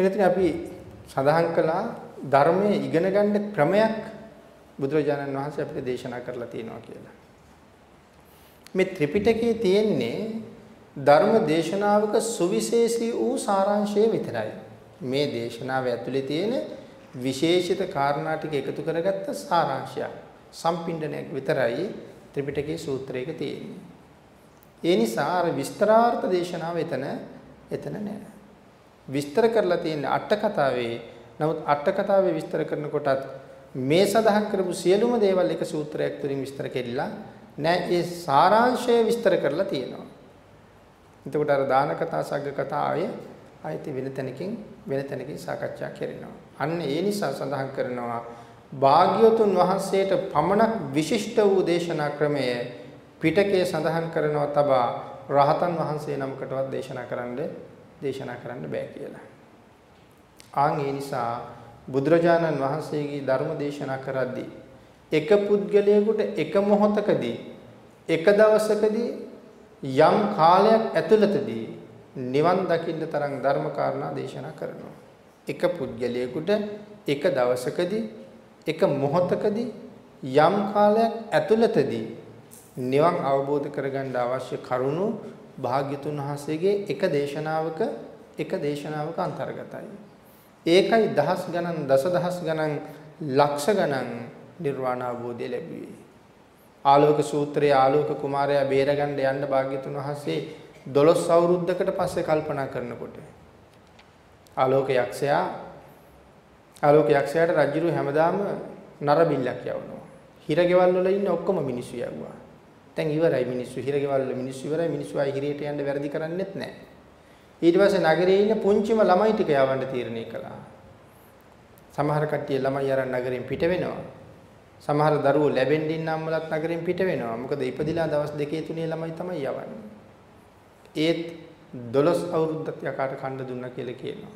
වෙනතන අපි සඳහන් කළා ධර්මයේ ඉගෙන ගන්න ක්‍රමයක් බුදුරජාණන් වහන්සේ අපිට දේශනා කරලා තියෙනවා කියලා. මේ ත්‍රිපිටකයේ තියෙන්නේ ධර්ම දේශනාවක සුවිශේෂී වූ සාරාංශය විතරයි. මේ දේශනාව ඇතුලේ තියෙන විශේෂිත කාරණා ටික එකතු කරගත්ත සාරාංශයක්. සම්පින්ඩනයක් විතරයි ත්‍රිපිටකයේ සූත්‍රයක තියෙන්නේ. ඒ නිසා අර විස්තරාර්ථ දේශනාව එතන එතන නෑ. විස්තර කරලා තියෙන අට කතාවේ නමුත් අට කතාවේ විස්තර කරනකොටත් මේ සඳහන් කරපු සියලුම දේවල් එක සූත්‍රයක් තුලින් විස්තර කෙරිලා නෑ ඒ සාරාංශය විස්තර කරලා තියෙනවා. එතකොට අර දාන කතා සග්ග කතා ආයේ ආයත වෙන තැනකින් වෙන තැනකින් සාකච්ඡා කරනවා. අන්න ඒ නිසා සඳහන් කරනවා භාග්‍යවතුන් වහන්සේට පමණක් විශිෂ්ට වූ දේශනා ක්‍රමය පිටකයේ සඳහන් කරනවා තබා රහතන් වහන්සේ නමකටවත් දේශනා කරන්න දේශනා කරන්න බෑ කියලා. ආන් ඒ නිසා බුදුරජාණන් වහන්සේගේ ධර්ම දේශනා කරද්දී එක පුද්ගලයෙකුට එක මොහොතකදී එක දවසකදී යම් කාලයක් ඇතුළතදී නිවන් දකින්න තරම් ධර්ම කාරණා දේශනා කරනවා. එක පුද්ගලයෙකුට එක දවසකදී එක මොහොතකදී යම් කාලයක් ඇතුළතදී නිවන් අවබෝධ කරගන්න අවශ්‍ය කරුණු භාග්‍යතුන් වහන්සේගේ එක දේශනාවක එක දේශනාවක අන්තර්ගතයි. ඒකයි දහස් ගණන් දසදහස් ගණන් ලක්ෂ ගණන් නිර්වාණ අවබෝධය ලැබුවේ. ආලෝක සූත්‍රයේ ආලෝක කුමාරයා බේරගන්න යන්න භාග්‍යතුන් වහන්සේ 12 අවුරුද්දකට පස්සේ කල්පනා කරනකොට ආලෝක යක්ෂයා ආලෝක යක්ෂයාට රජුරු හැමදාම නරබිල්ලක් යවනවා. හිරගෙවල් වල ඉන්න ඔක්කොම මිනිස්සු යවුවා. දැන් ඉවරයි මිනිස්සු හිරගෙවල් වල මිනිස්සු ඉවරයි මිනිස්සු ආයි හිරේට යන්න වැරදි කරන්නෙත් නැහැ. ඊට පස්සේ නගරයේ ඉන්න පුංචිම ළමයි ටික යවන්න තීරණය කළා. සමහර කට්ටිය ළමයි අරන් නගරෙන් පිට වෙනවා. සමහර දරුවෝ ලැබෙන්න ඉන්න අම්මලත් නගරෙන් පිට වෙනවා. මොකද ඉපදිලා දවස් දෙකේ තුනේ ළමයි තමයි යවන්නේ. ඒත් 12 අවුරුද්දක් යකාට කණ්ඩ දුන්නා කියලා කියනවා.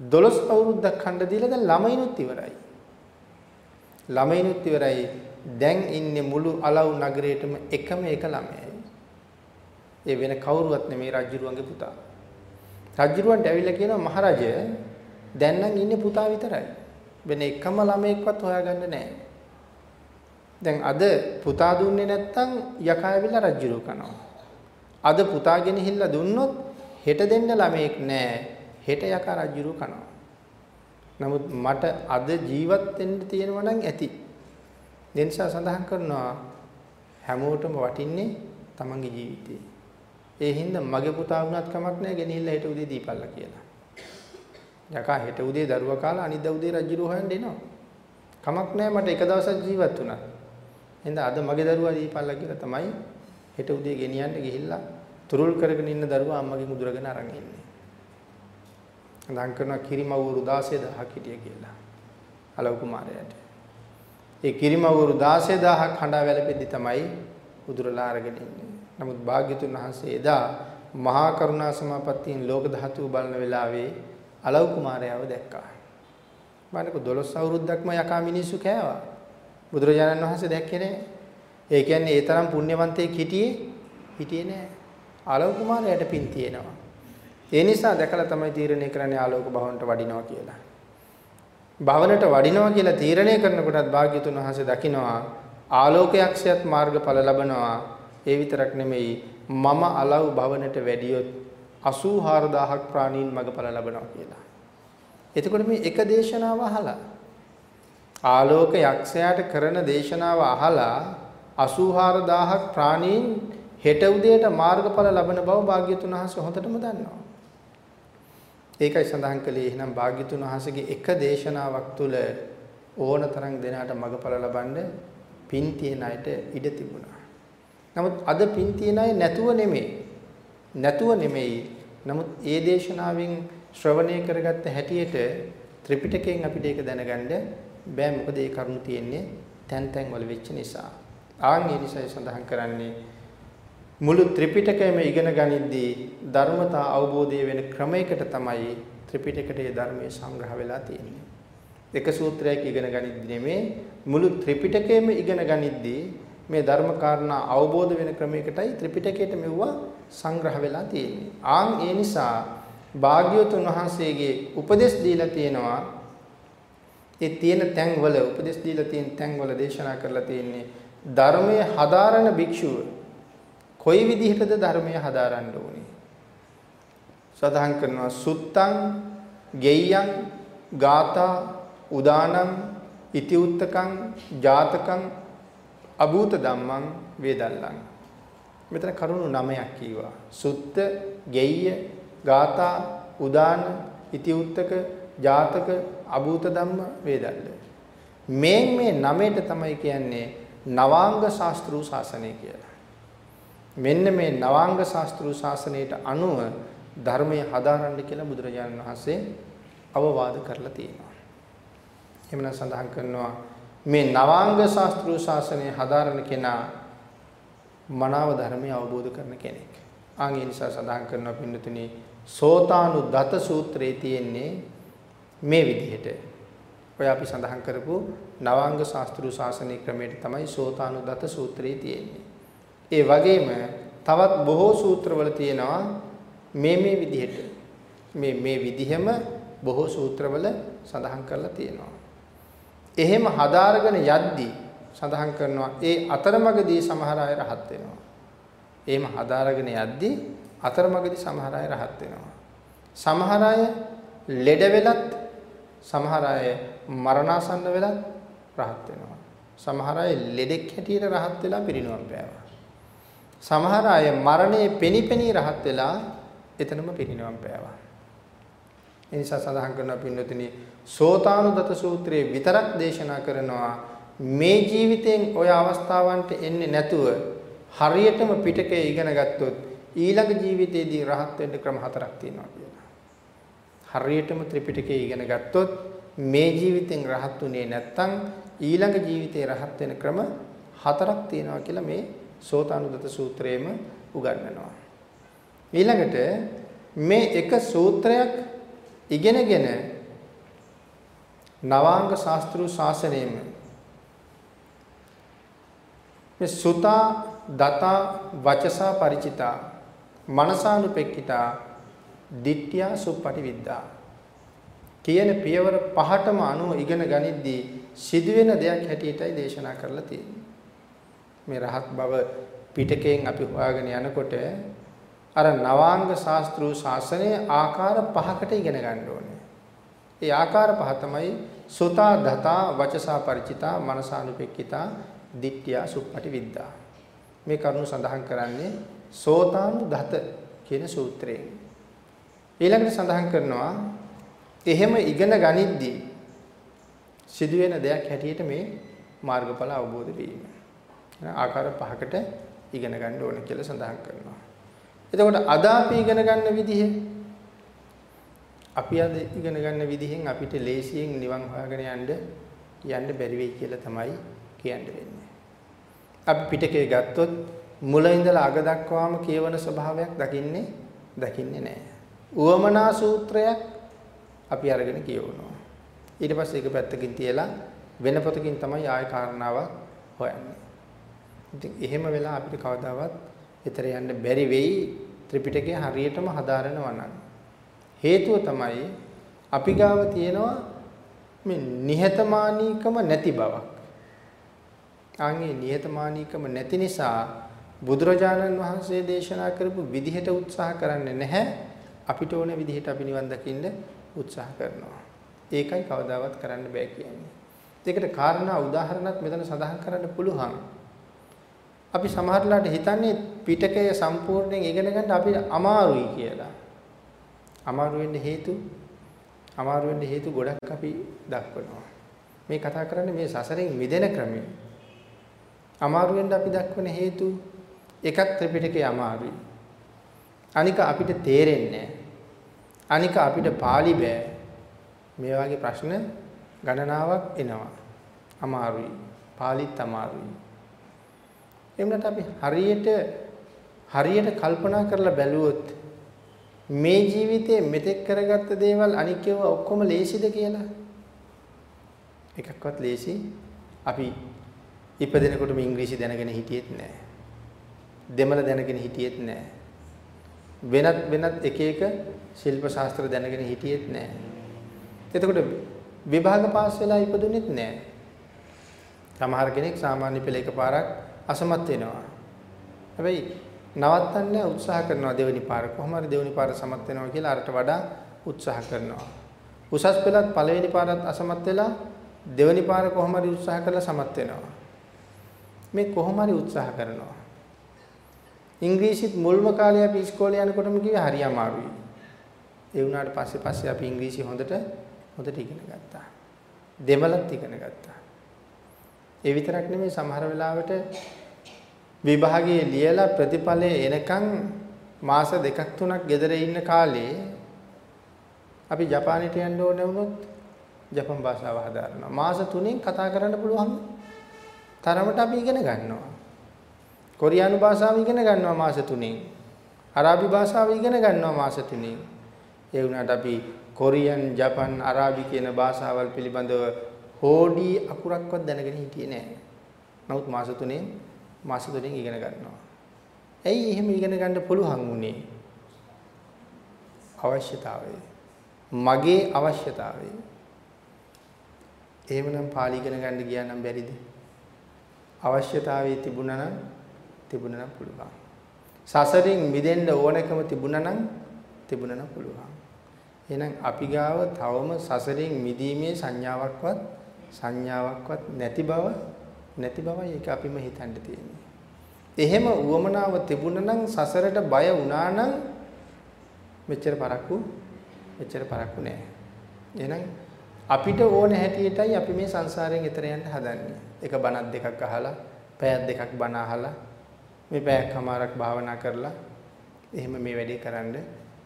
12 අවුරුද්දක් කණ්ඩ දීලා දැන් ළමයිනුත් ඉවරයි. ළමයිනුත් ඉවරයි. දැන් ඉන්නේ මුළු අලව් නගරයේටම එකම එක ළමයයි. ඒ වෙන කවුරුවත් නෙමෙයි රජුරුවන්ගේ පුතා. රජුරුවන්ට ඇවිල්ලා කියනවා මහරජය දැන් නම් ඉන්නේ පුතා විතරයි. වෙන එකම ළමයෙක්වත් හොයාගන්න නැහැ. දැන් අද පුතා දුන්නේ නැත්තම් යකා ඇවිල්ලා රජුරුව කනවා. අද පුතා ගෙනහිල්ලා දුන්නොත් හෙට දෙන්න ළමයෙක් නැහැ. හෙට යකා රජුරුව කනවා. නමුත් මට අද ජීවත් වෙන්න තියෙනවා නම් ඇති. දෙන්සා සඳහන් කරනවා හැමෝටම වටින්නේ තමන්ගේ ජීවිතේ. ඒ හින්දා මගේ පුතා වුණත් කමක් නැහැ ගෙනහිල්ලා හෙට උදේ දීපල්ලා කියලා. යකා හෙට උදේ දරුවා කාලා අනිද්දා උදේ රජුරෝ හොයන්න එනවා. කමක් නැහැ මට එක දවසක් ජීවත් වුණා. එහෙනම් අද මගේ දරුවා දීපල්ලා කියලා තමයි හෙට උදේ ගෙනියන්න ගිහිල්ලා තුරුල් කරගෙන ඉන්න දරුවා අම්මගේ මුදුරගෙන අරන් ඉන්නේ. අඳන් කරනවා කිරිමවුරු 16000ක් හිටිය කියලා. අලව කුමාරයාට. ඒ කිරිමවුරු 16000ක් හඬා වැළපෙද්දි තමයි උදුරලා අරගෙන ඉන්නේ. නමුත් භාග්‍යතුන් වහන්සේ එදා මහා කරුණා සමාපත්තියෙන් ලෝක ධාතුව බලන වෙලාවේ අලව් කුමාරයාව දැක්කා. බලන්නකො 12 අවුරුද්දක්ම යකා මිනිස්සු කෑවා. බුදුරජාණන් වහන්සේ දැක්කේ නැහැ. ඒ කියන්නේ ඒ තරම් පුණ්‍යවන්තයෙක් හිටියේ හිටියේ නැහැ. අලව් කුමාරයාට පින් තියෙනවා. ඒ නිසා දැකලා තමයි තීරණය කරන්නේ ආලෝක භවන්ට වඩිනවා කියලා. භවනට වඩිනවා කියලා තීරණය කරනකොටත් භාග්‍යතුන් වහන්සේ දකිනවා ආලෝකයක්ෂයත් මාර්ගඵල ලබනවා ඒ විතරක් නෙමෙයි මම අලව් භවනට වැඩියොත් 84000ක් ප්‍රාණීන් මගඵල ලබනවා කියලා. එතකොට මේ එක දේශනාව අහලා ආලෝක යක්ෂයාට කරන දේශනාව අහලා 84000ක් ප්‍රාණීන් හෙට උදේට මාර්ගඵල ලබන බව භාග්‍යතුන් වහන්සේ හොඳටම දන්නවා. ඒකයි සඳහන් කළේ එහෙනම් භාග්‍යතුන් වහන්සේගේ එක දේශනාවක් තුළ ඕනතරම් දෙනාට මගඵල ලබන්න පින් තියෙන අයට ඉඩ තිබුණා. නමුත් අද පින් තියන අය නැතුව නෙමෙයි. නැතුව නෙමෙයි. නමුත් ඒ දේශනාවෙන් ශ්‍රවණය කරගත්ත හැටියට ත්‍රිපිටකයෙන් අපිට ඒක දැනගන්න බෑ මොකද ඒ කරුණු තියෙන්නේ තැන් තැන් වල වෙච්ච නිසා. ආන් ඒ නිසායි සඳහන් කරන්නේ මුළු ත්‍රිපිටකයම ඉගෙන ගනිද්දී ධර්මතා අවබෝධය වෙන ක්‍රමයකට තමයි ත්‍රිපිටකයේ ධර්මයේ සංග්‍රහ වෙලා තියෙන්නේ. එක සූත්‍රයක් ඉගෙන ගනිද්දී නෙමේ මුළු ත්‍රිපිටකයම ඉගෙන ගනිද්දී මේ ධර්ම කාරණා අවබෝධ වෙන ක්‍රමයකටයි ත්‍රිපිටකයට මෙවුවා සංග්‍රහ වෙලා තියෙන්නේ. ආන් ඒ නිසා භාග්‍යවතුන් වහන්සේගේ උපදෙස් දීලා තියෙනවා ඒ තියෙන තැන්වල උපදෙස් දීලා තියෙන තැන්වල දේශනා කරලා තියෙන්නේ ධර්මයේ හදාරන භික්ෂුව කොයි විදිහටද ධර්මයේ හදාරන්න ඕනේ? සඳහන් කරනවා සුත්තං ගෙය්‍යං ගාථා උදානං ඉතිඋත්තකං ජාතකං අභූත ධම්මං වේදල්ලං. මෙතන කරුණු 9ක් කීවා සුත්ත ගෙය්‍ය ගාථා උදාන ඉතිඋත්තක ජාතක අභූත ධම්ම වේදල්ල. මේ මේ නමයට තමයි කියන්නේ නවාංග ශාස්ත්‍රීය ශාසනය කියලා. මෙන්න මේ නවාංග ශාස්ත්‍රීය ශාසනයට අනුව ධර්මය හදාරන්න කියලා බුදුරජාණන් වහන්සේ අවවාද කරලා තියෙනවා. එhmenan සඳහන් කරනවා මේ නවාංග ශාස්ත්‍රීය ශාසනය හදාරන කෙනා මනාව ධර්මය අවබෝධ කරන කෙනෙක්. ආන් ඒ නිසා සඳහන් කරනවා පින්නතුනි සෝතානුදත සූත්‍රයේ තියෙන්නේ මේ විදිහට. ඔය අපි සඳහන් කරපු නවාංග ශාස්ත්‍රීය ශාසනීය ක්‍රමයට තමයි සෝතානුදත සූත්‍රයේ තියෙන්නේ. ඒ වගේම තවත් බොහෝ සූත්‍රවල තියෙනවා මේ මේ විදිහට මේ මේ විදිහම බොහෝ සූත්‍රවල සඳහන් කරලා තියෙනවා. එහෙම හදාරගෙන යද්දී සඳහන් කරනවා ඒ අතරමඟදී සමහර අය රහත් වෙනවා. එහෙම හදාරගෙන යද්දී අතරමඟදී සමහර අය රහත් වෙනවා. සමහර අය ලෙඩ වෙලත් සමහර අය මරණාසන්න වෙලත් රහත් වෙනවා. සමහර අය ලෙඩෙක් හැටියට රහත් වෙලා පිරිනුවම් පෑවා. සමහර අය මරණයේ පෙනිපෙනී රහත් වෙලා එතනම පිරිනිවන් පෑවා. ඒ නිසා සඳහන් කරනවා පින්නතුනි සෝතානුදත සූත්‍රයේ විතරක් දේශනා කරනවා මේ ජීවිතයෙන් ওই අවස්ථාවන්ට එන්නේ නැතුව හරියටම පිටකේ ඉගෙන ගත්තොත් ඊළඟ ජීවිතයේදී රහත් වෙන්න ක්‍රම හතරක් තියෙනවා කියලා. හරියටම ත්‍රිපිටකේ ඉගෙන ගත්තොත් මේ ජීවිතෙන් රහත් උනේ නැත්නම් ඊළඟ ජීවිතේ රහත් වෙන ක්‍රම හතරක් තියෙනවා කියලා මේ සෝතානුදත සූත්‍රයේම උගන්වනවා. ඊළඟට මේ එක සූත්‍රයක් ඉගෙනගෙන නවාංග ශාස්ත්‍රීය ශාසනයෙම මේ සුතා දතා වචසා ಪರಿචිතා මනසානුපෙක්කිතා ditthiya suppati විද්දා කියන පියවර පහටම අනුව ඉගෙන ගනිද්දී සිදුවෙන දෙයක් හැටියටයි දේශනා කරලා තියෙන්නේ. මේ රහත් බව පිටකයෙන් අපි හොයාගෙන යනකොට අර නවාංග ශාස්ත්‍රීය ශාසනයේ ආකාර පහකට ඉගෙන ගන්න ඕනේ. ඒ ආකාර පහ තමයි සුතා දතා වචසා ಪರಿචිතා මනසානුපෙක්කිතා දිට්ඨියා සුප්පටි විද්දා. මේ කරුණු සඳහන් කරන්නේ සෝතානු දත කියන සූත්‍රයෙන්. ඊළඟට සඳහන් කරනවා එහෙම ඉගෙන ගනිද්දී සිදුවෙන දෙයක් හැටියට මේ මාර්ගඵල අවබෝධ වීම. ආකාර පහකට ඉගෙන ගන්න ඕන කියලා සඳහන් කරනවා. එතකොට අද අපි ඉගෙන ගන්න විදිහ අපි අද ඉගෙන ගන්න විදිහෙන් අපිට ලේසියෙන් නිවන් හොයාගෙන යන්න යන්න බැරි වෙයි කියලා තමයි කියන්න වෙන්නේ. අපි පිටකේ ගත්තොත් මුල ඉඳලා අග දක්වාම කියවන ස්වභාවයක් දකින්නේ දකින්නේ නැහැ. උවමනා සූත්‍රයක් අපි අරගෙන කියවනවා. ඊට පස්සේ ඒක පැත්තකින් තියලා වෙන පොතකින් තමයි ආය කාරණාවක් හොයන්නේ. ඉතින් එහෙම වෙලා අපිට කවදාවත් එතර යන්න බැරි වෙයි ත්‍රිපිටකය හරියටම හදාරනවා නම්. හේතුව තමයි අපි ගාව තියෙනවා මේ නිහතමානීකම නැති බවක්. ආන්ගේ නිහතමානීකම නැති නිසා බුදුරජාණන් වහන්සේ දේශනා කරපු විදිහට උත්සාහ කරන්නේ නැහැ. අපිට ඕන විදිහට අපි නිවන් දකින්න උත්සාහ කරනවා. ඒකයි කවදාවත් කරන්න බෑ කියන්නේ. ඒකට කාරණා උදාහරණයක් මෙතන සඳහන් කරන්න පුළුවන්. අපි සමහරලාට හිතන්නේ පිටකය සම්පූර්ණයෙන් ඉගෙන ගන්න අපිට අමාරුයි කියලා. අමාරු වෙන්න හේතු අමාරු වෙන්න හේතු ගොඩක් අපි දක්වනවා. මේ කතා කරන්නේ මේ සසරෙන් මිදෙන ක්‍රමය. අමාරු වෙන්න අපි දක්වන හේතු එකක් ත්‍රිපිටකය අමාරුයි. අනික අපිට තේරෙන්නේ අනික අපිට පාලි බෑ. මේ වගේ ප්‍රශ්න ගණනාවක් එනවා. අමාරුයි. පාලිත් අමාරුයි. එහෙම අපි හරියට හරියට කල්පනා කරලා බැලුවොත් මේ ජීවිතේ මෙතෙක් කරගත්ත දේවල් අනික් ඒවා ඔක්කොම ලේසිද කියලා එකක්වත් ලේසි අපි ඉපදෙනකොටම ඉංග්‍රීසි දැනගෙන හිටියෙත් නැහැ දෙමළ දැනගෙන හිටියෙත් නැහැ වෙනත් වෙනත් එක එක ශිල්ප ශාස්ත්‍ර දැනගෙන හිටියෙත් නැහැ. එතකොට විභාග පාස් වෙලා ඉපදුනෙත් නැහැ. සමහර කෙනෙක් සාමාන්‍ය පෙළ එකපාරක් අසමත් වෙනවා. හැබැයි නවත්තන්න උත්සාහ කරනවා දෙවෙනි පාර කොහොම හරි දෙවෙනි පාර සමත් වෙනවා කියලා අරට වඩා උත්සාහ කරනවා. උසස් පෙළත් පළවෙනි පාරත් අසමත් වෙලා දෙවෙනි පාර කොහොම හරි උත්සාහ කරලා සමත් වෙනවා. මේ කොහොම හරි උත්සාහ කරනවා. ඉංග්‍රීසිත් මුල්ම කාලේ අපි ඉස්කෝලේ යනකොටම කිව්වේ හරි අමාරුයි. ඒ වුණාට පස්සේ පස්සේ අපි ඉංග්‍රීසි හොඳට හොඳට ඉගෙන ගත්තා. දෙමළත් ඉගෙන ගත්තා. ඒ විතරක් නෙමෙයි සමහර වෙලාවට විභාගයේ ලියලා ප්‍රතිඵලය එනකන් මාස දෙකක් තුනක් ගෙදර ඉන්න කාලේ අපි ජපානයට යන්න ඕනේ වුණොත් ජපන් භාෂාව හදාරනවා. මාස 3න් කතා කරන්න පුළුවන් තරමට අපි ඉගෙන ගන්නවා. කොරියානු භාෂාව ඉගෙන ගන්නවා මාස 3න්. අරාබි භාෂාව ඉගෙන ගන්නවා මාස 3න්. ඒ වුණාට අපි කොරියන්, ජපන්, අරාබි කියන භාෂාවල් පිළිබඳව හෝඩි අකුරක්වත් දැනගෙන හිටියේ නෑ. නමුත් මාස 3න් මාස 3න් ඉගෙන ගන්නවා. ඇයි එහෙම ඉගෙන ගන්න පුළුවන් වුනේ? අවශ්‍යතාවය. මගේ අවශ්‍යතාවය. එහෙමනම් පාලි ඉගෙන ගන්න ගියා නම් බැරිද? අවශ්‍යතාවය තිබුණා නම් තිබුණා නම් පුළුවන්. සසරින් මිදෙන්න ඕනකම තිබුණා නම් තිබුණා නම් පුළුවන්. එහෙනම් අපි ගාව තවම සසරින් මිදීමේ සංඥාවක්වත් සංඥාවක්වත් නැති බව නැති බවයි ඒක අපිම හිතන්න තියෙන්නේ. එහෙම උවමනාව තිබුණා නම් සසරට බය වුණා නම් මෙච්චර පරක්කු මෙච්චර පරක්කු නෑ. එහෙනම් අපිට ඕන හැටියටයි අපි මේ සංසාරයෙන් එතර යන්න හදන්නේ. එක බණක් දෙකක් අහලා, පැයක් දෙකක් බණ අහලා, මේ පැයක් හමාරක් භාවනා කරලා එහෙම මේ වැඩේ කරන්න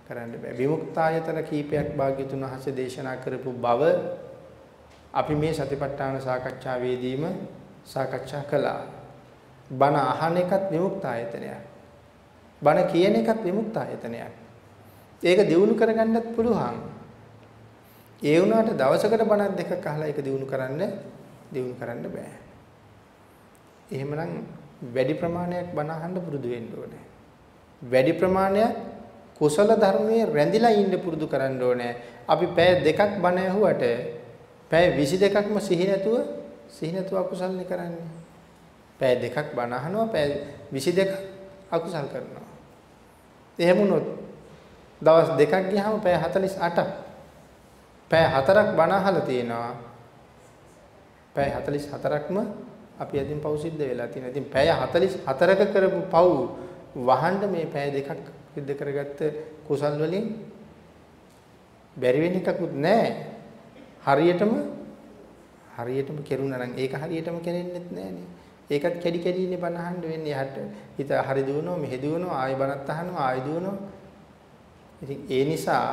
කරන්න බෑ. විමුක්තායතන කීපයක් භාග්‍යතුන් වහන්සේ දේශනා කරපු බව අපි මේ සතිපට්ඨාන සාකච්ඡාවේදීම සාකච්ඡා කළා. බණ අහන එකත් විමුක්තායතනයක්. බණ කියන එකත් විමුක්තායතනයක්. ඒක දිනු කරගන්නත් පුළුවන්. ඒ වුණාට දවසකට බණක් දෙකක් අහලා ඒක දිනු කරන්න දිනු කරන්න බෑ. එහෙමනම් වැඩි ප්‍රමාණයක් බණ අහන්න පුරුදු වෙන්න ඕනේ. වැඩි ප්‍රමාණයක් කුසල ධර්මයේ රැඳිලා ඉන්න පුරුදු කරන්න ඕනේ. අපි පැය දෙකක් බණ ඇහුවට පැය 22ක්ම සිහි නැතුව සිහි නැතුව අකුසල්නේ කරන්නේ. පැය දෙකක් බණ අහනවා පැය 22ක් අකුසල් කරනවා. එහෙම වුණොත් දවස් දෙකක් ගියාම පැය 48ක් පැය 4ක් බණ අහලා තියෙනවා. පැය 44ක්ම අපි අදින් පව් සිද්ධ වෙලා තියෙනවා. ඉතින් පැය 44ක කරපු පව් වහන්න මේ පැය දෙකක් සිද්ධ කරගත්ත කුසල් වලින් බැරි වෙන එකකුත් නැහැ. හරියටම හරියටම කෙරුණා නම් ඒක හරියටම කෙරෙන්නෙත් නැහනේ. ඒකත් කැඩි කැඩිනේ බණ අහන්න වෙන්නේ. යහට හිත හරි දුවනවා, මෙහෙ දුවනවා, ආයෙ බණත් අහනවා, ආයෙ දුවනවා. ඉතින් ඒ නිසා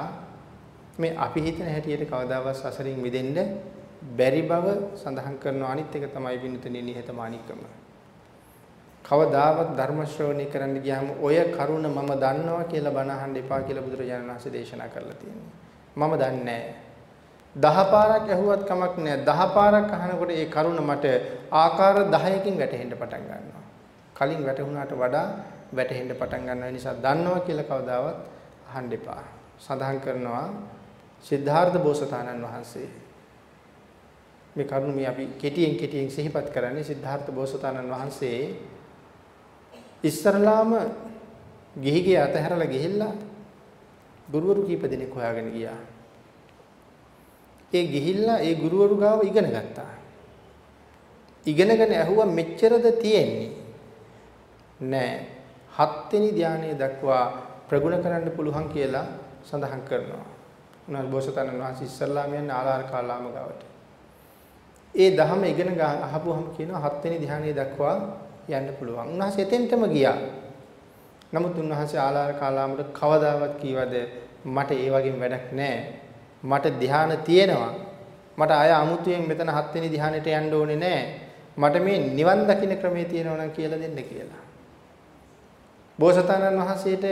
මේ අපි හිතන හැටියට කවදාවත් සසරින් මිදෙන්න බැරි බව සඳහන් කරනවා අනිත් එක තමයි විනුතනේ නිහතමානීකම. කවදාවත් ධර්ම ශ්‍රවණය කරන්න ගියාම ඔය කරුණ මම දන්නවා කියලා බණ අහන්න එපා කියලා බුදුරජාණන් වහන්සේ දේශනා කරලා තියෙනවා. මම දන්නේ නැහැ. දහ පාරක් ඇහුවත් කමක් නැහැ. දහ පාරක් අහනකොට ඒ කරුණ මට ආකාර 10කින් වැටහෙන්න පටන් ගන්නවා. කලින් වැටුණාට වඩා වැටහෙන්න පටන් ගන්නවා නිසා දන්නවා කියලා කවදාවත් අහන්න එපා. සඳහන් කරනවා සිද්ධාර්ථ බෝසතාණන් වහන්සේ මේ කරුණ මේ අපි කෙටියෙන් කෙටියෙන් සිහිපත් කරන්නේ සිද්ධාර්ථ බෝසතාණන් වහන්සේ ඉස්සරලාම ගිහිගේ අතහැරලා ගිහිල්ලා ගුරුවරු කීප දෙනෙක් හොයාගෙන ගියා. ඒ ගිහිල්ලා ඒ ගුරුවරු ගාව ඉගෙන ගත්තා. ඉගෙනගෙන ඇහුවා මෙච්චරද තියෙන්නේ? නෑ. හත්වෙනි ධානයේ දක්වා ප්‍රගුණ කරන්න පුළුවන් කියලා සඳහන් කරනවා. උනා බෝසතාණන් වහන්සේ ඉස්සල්ලාම යන්නේ ආලාර කාලාම ගාවට. ඒ ධහම ඉගෙන අහපුවහම කියනවා හත්වෙනි ධානයේ දක්වා යන්න පුළුවන්. උන්වහන්සේ එතෙන්ටම ගියා. නමුත් උන්වහන්සේ ආලාර කාලාමට කවදාවත් කීවද මට ඒ වගේ වැඩක් නැහැ. මට ධ්‍යාන තියෙනවා. මට ආය අමුතුවෙන් මෙතන හත්වෙනි ධ්‍යානෙට යන්න ඕනේ නැහැ. මට මේ නිවන් දකින්න ක්‍රමේ තියෙනවා නම් කියලා දෙන්න කියලා. බෝසතාණන් වහන්සේට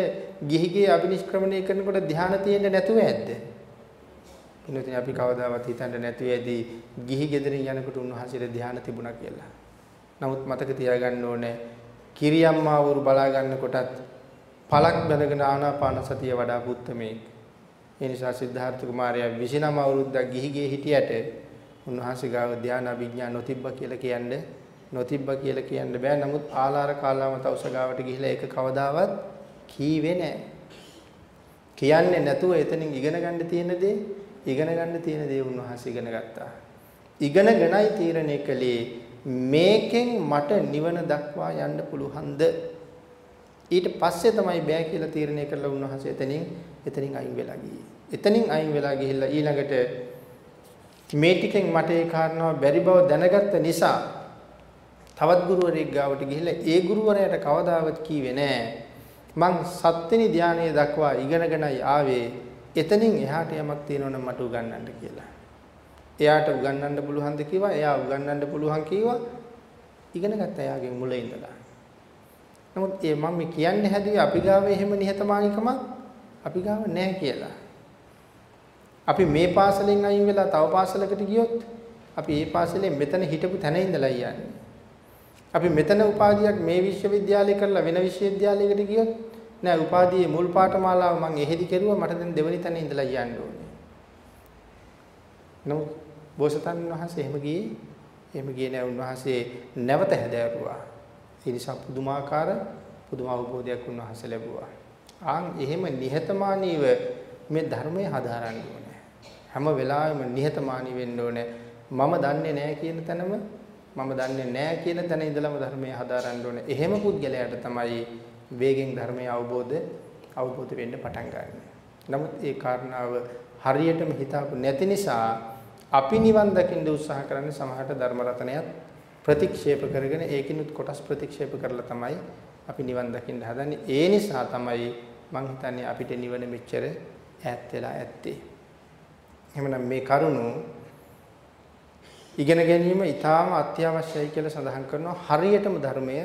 ගිහිගේ අභිනිෂ්ක්‍රමණය කරනකොට ධ්‍යාන තියෙන්නේ නැතුව ඇද්ද? ඉන්නතින් අපි කවදාවත් හිතන්නේ නැතුව ඇදී ගිහි ගෙදරින් යනකොට උන්වහන්සේට ධ්‍යාන තිබුණා කියලා. නමුත් මතක තියාගන්න ඕනේ කිරියම්මාවරු බලා ගන්නකොටත් පළක් බැඳගෙන ආනාපාන සතිය වඩා බුත්තමේ. ඒ නිසා සිද්ධාර්ථ කුමාරයා 29 අවුරුද්දක් ගිහිගේ හිටියට උන්වහන්සේ ගාව ධානා විඥා නොතිබ්බ කියලා කියන්නේ නොතිබ්බ කියලා කියන්න බෑ. නමුත් ආලාර කාලාම තවුස ගාවට ගිහිලා ඒක කවදාවත් කීවේ නෑ. කියන්නේ නැතුව එතනින් ඉගෙන ගන්න තියෙන දේ ඉගෙන ගන්න තියෙන දේ උන්වහන්සේ ඉගෙන ගත්තා. ඉගෙන ගණයි තීරණය කළේ මේකෙන් මට නිවන දක්වා යන්න පුළුවන්ද ඊට පස්සේ තමයි බෑ කියලා තීරණය කරලා උන්වහන්සේ එතනින් එතනින් අයින් වෙලා ගියේ. එතනින් අයින් වෙලා ගිහිල්ලා ඊළඟට මේ ටිකෙන් මට ඒ කාරණාව බැරි බව දැනගත්ත නිසා තවත් ගුරුවරයෙක් ගාවට ගිහිල්ලා ඒ ගුරුවරයාට කවදාවත් කීවේ නෑ මං සත්වෙනි ධානයේ දක්වා ඉගෙනගෙනයි ආවේ එතනින් එහාට යමක් තියෙනවනම් මට උගන්වන්න කියලා. එයාට උගන්වන්න පුළුවන්ද කිව්වා එයා උගන්වන්න පුළුවන් කිව්වා ඉගෙන ගත්තා එයාගෙන් මුල ඉඳලා. නමුත් ඒ මම මේ කියන්නේ හැදුවේ අපි ගාව එහෙම නිහතමානීකමක් අපි ගාව නැහැ කියලා. අපි මේ පාසලෙන් අයින් වෙලා තව පාසලකට ගියොත් අපි ඒ පාසලේ මෙතන හිටපු තැන ඉඳලා යන්නේ. අපි මෙතන උපාධියක් මේ විශ්වවිද්‍යාලය කරලා වෙන විශ්වවිද්‍යාලයකට ගියොත් නෑ උපාධියේ මුල් පාඨමාලාව මම එහෙදි කෙරුවා මට දැන් දෙවෙනි තැන ඉඳලා යන්න ඕනේ. නමුත් බෝසතාණන් වහන්සේ එහෙම ගියේ එහෙම ගියේ නෑ උන්වහන්සේ නැවත හැදෑරුවා. ඒ නිසා පුදුමාකාර පුදුම අවබෝධයක් උන්වහන්සේ ලැබුවා. ආන් එහෙම නිහතමානීව මේ ධර්මයේ හදාරන්න ඕනේ. හැම වෙලාවෙම නිහතමානී වෙන්න ඕනේ. මම දන්නේ නැහැ කියන තැනම මම දන්නේ නැහැ කියන තැන ඉඳලම ධර්මයේ හදාරන්න ඕනේ. එහෙම පුද්ගලයාට තමයි වේගෙන් ධර්මයේ අවබෝධ අවබෝධ වෙන්න පටන් ගන්න. නමුත් ඒ කාරණාව හරියටම හිතාපු නැති නිසා අපි නිවන් දකින්න උත්සාහ කරන්නේ සමහරට ධර්ම රතනයත් ප්‍රතික්ෂේප කරගෙන ඒකිනුත් කොටස් ප්‍රතික්ෂේප කරලා තමයි අපි නිවන් දකින්න හදන්නේ. ඒ නිසා තමයි මං හිතන්නේ අපිට නිවන මෙච්චර ඈත් වෙලා ඇත්තේ. එහෙමනම් මේ කරුණු ඉගෙන ගැනීම ඊටාම අත්‍යවශ්‍යයි කියලා සඳහන් කරනවා. හරියටම ධර්මය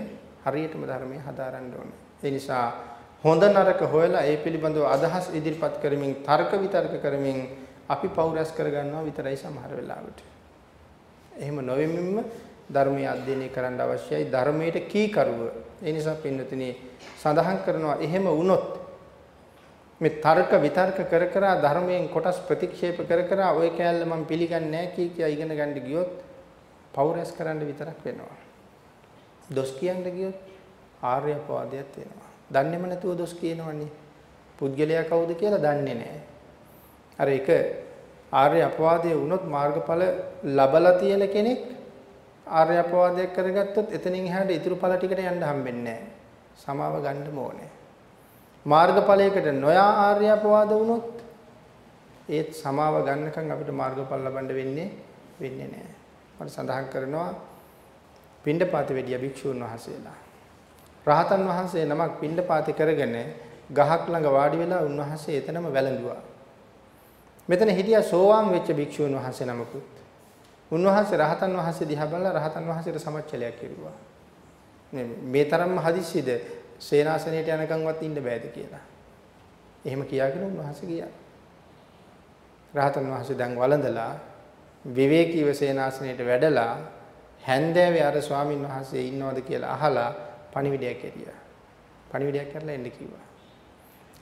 හරියටම ධර්මය හදාරන්න ඕනේ. ඒ නිසා හොඳ නරක හොයලා ඒ පිළිබඳව අදහස් ඉදිරිපත් කරමින් තර්ක විතර්ක කරමින් අපි පෞරස් කරගන්නවා විතරයි සමහර වෙලාවට. එහෙම නොවෙමින්ම ධර්මයේ අධ්‍යයනය කරන්න අවශ්‍යයි ධර්මයට කීකරුව. ඒ නිසා පින්නතුනි සඳහන් කරනවා එහෙම වුණොත් මේ තර්ක විතර්ක කර කර ධර්මයෙන් කොටස් ප්‍රතික්ෂේප කර කර ওই කෑල්ල මම පිළිගන්නේ නැහැ කී කියා ඉගෙන ගන්න ගියොත් පෞරස් කරන්න විතරක් වෙනවා. දොස් කියන්න ගියොත් ආර්ය අපවාදයක් වෙනවා. දන්නේම නැතුව දොස් කියනවනේ. පුද්ගලයා කවුද කියලා දන්නේ නැහැ. අර එක ආර්ය අපවාදයේ වුණොත් මාර්ගඵල ලබලා තියෙන කෙනෙක් ආර්ය අපවාදයක් කරගත්තොත් එතනින් එහාට ඉතුරු ඵල ටිකට යන්න හම්බෙන්නේ නැහැ. සමාව ගන්න ඕනේ. මාර්ගඵලයකට නොයා ආර්ය අපවාද වුණොත් ඒත් සමාව ගන්නකම් අපිට මාර්ගඵල ලබන්න වෙන්නේ වෙන්නේ නැහැ. මට සඳහන් කරනවා පිණ්ඩපාතේ වැඩිය භික්ෂුන් වහන්සේලා. රහතන් වහන්සේ නමක් පිණ්ඩපාතේ කරගෙන ගහක් ළඟ වාඩි වෙලා උන්වහන්සේ එතනම වැළඳුවා. මෙතන හිටියා සෝවාන් වෙච්ච භික්ෂුන් වහන්සේ නමකුත්. උන්වහන්සේ රහතන් වහන්සේ දිහා බලලා රහතන් වහන්සේට සමච්චලයක් කෙරුවා. මේ තරම්ම හදිස්සියද සේනාසනයට යනකම්වත් ඉන්න බෑද කියලා. එහෙම කියාගෙන උන්වහන්සේ ගියා. රහතන් වහන්සේ දැන් වළඳලා විවේකීව සේනාසනයට වැඩලා හැන්දෑවේ අර ස්වාමින් වහන්සේ ඉන්නවද කියලා අහලා පණිවිඩයක් ඇරියා. පණිවිඩයක් කරලා එන්න කිව්වා.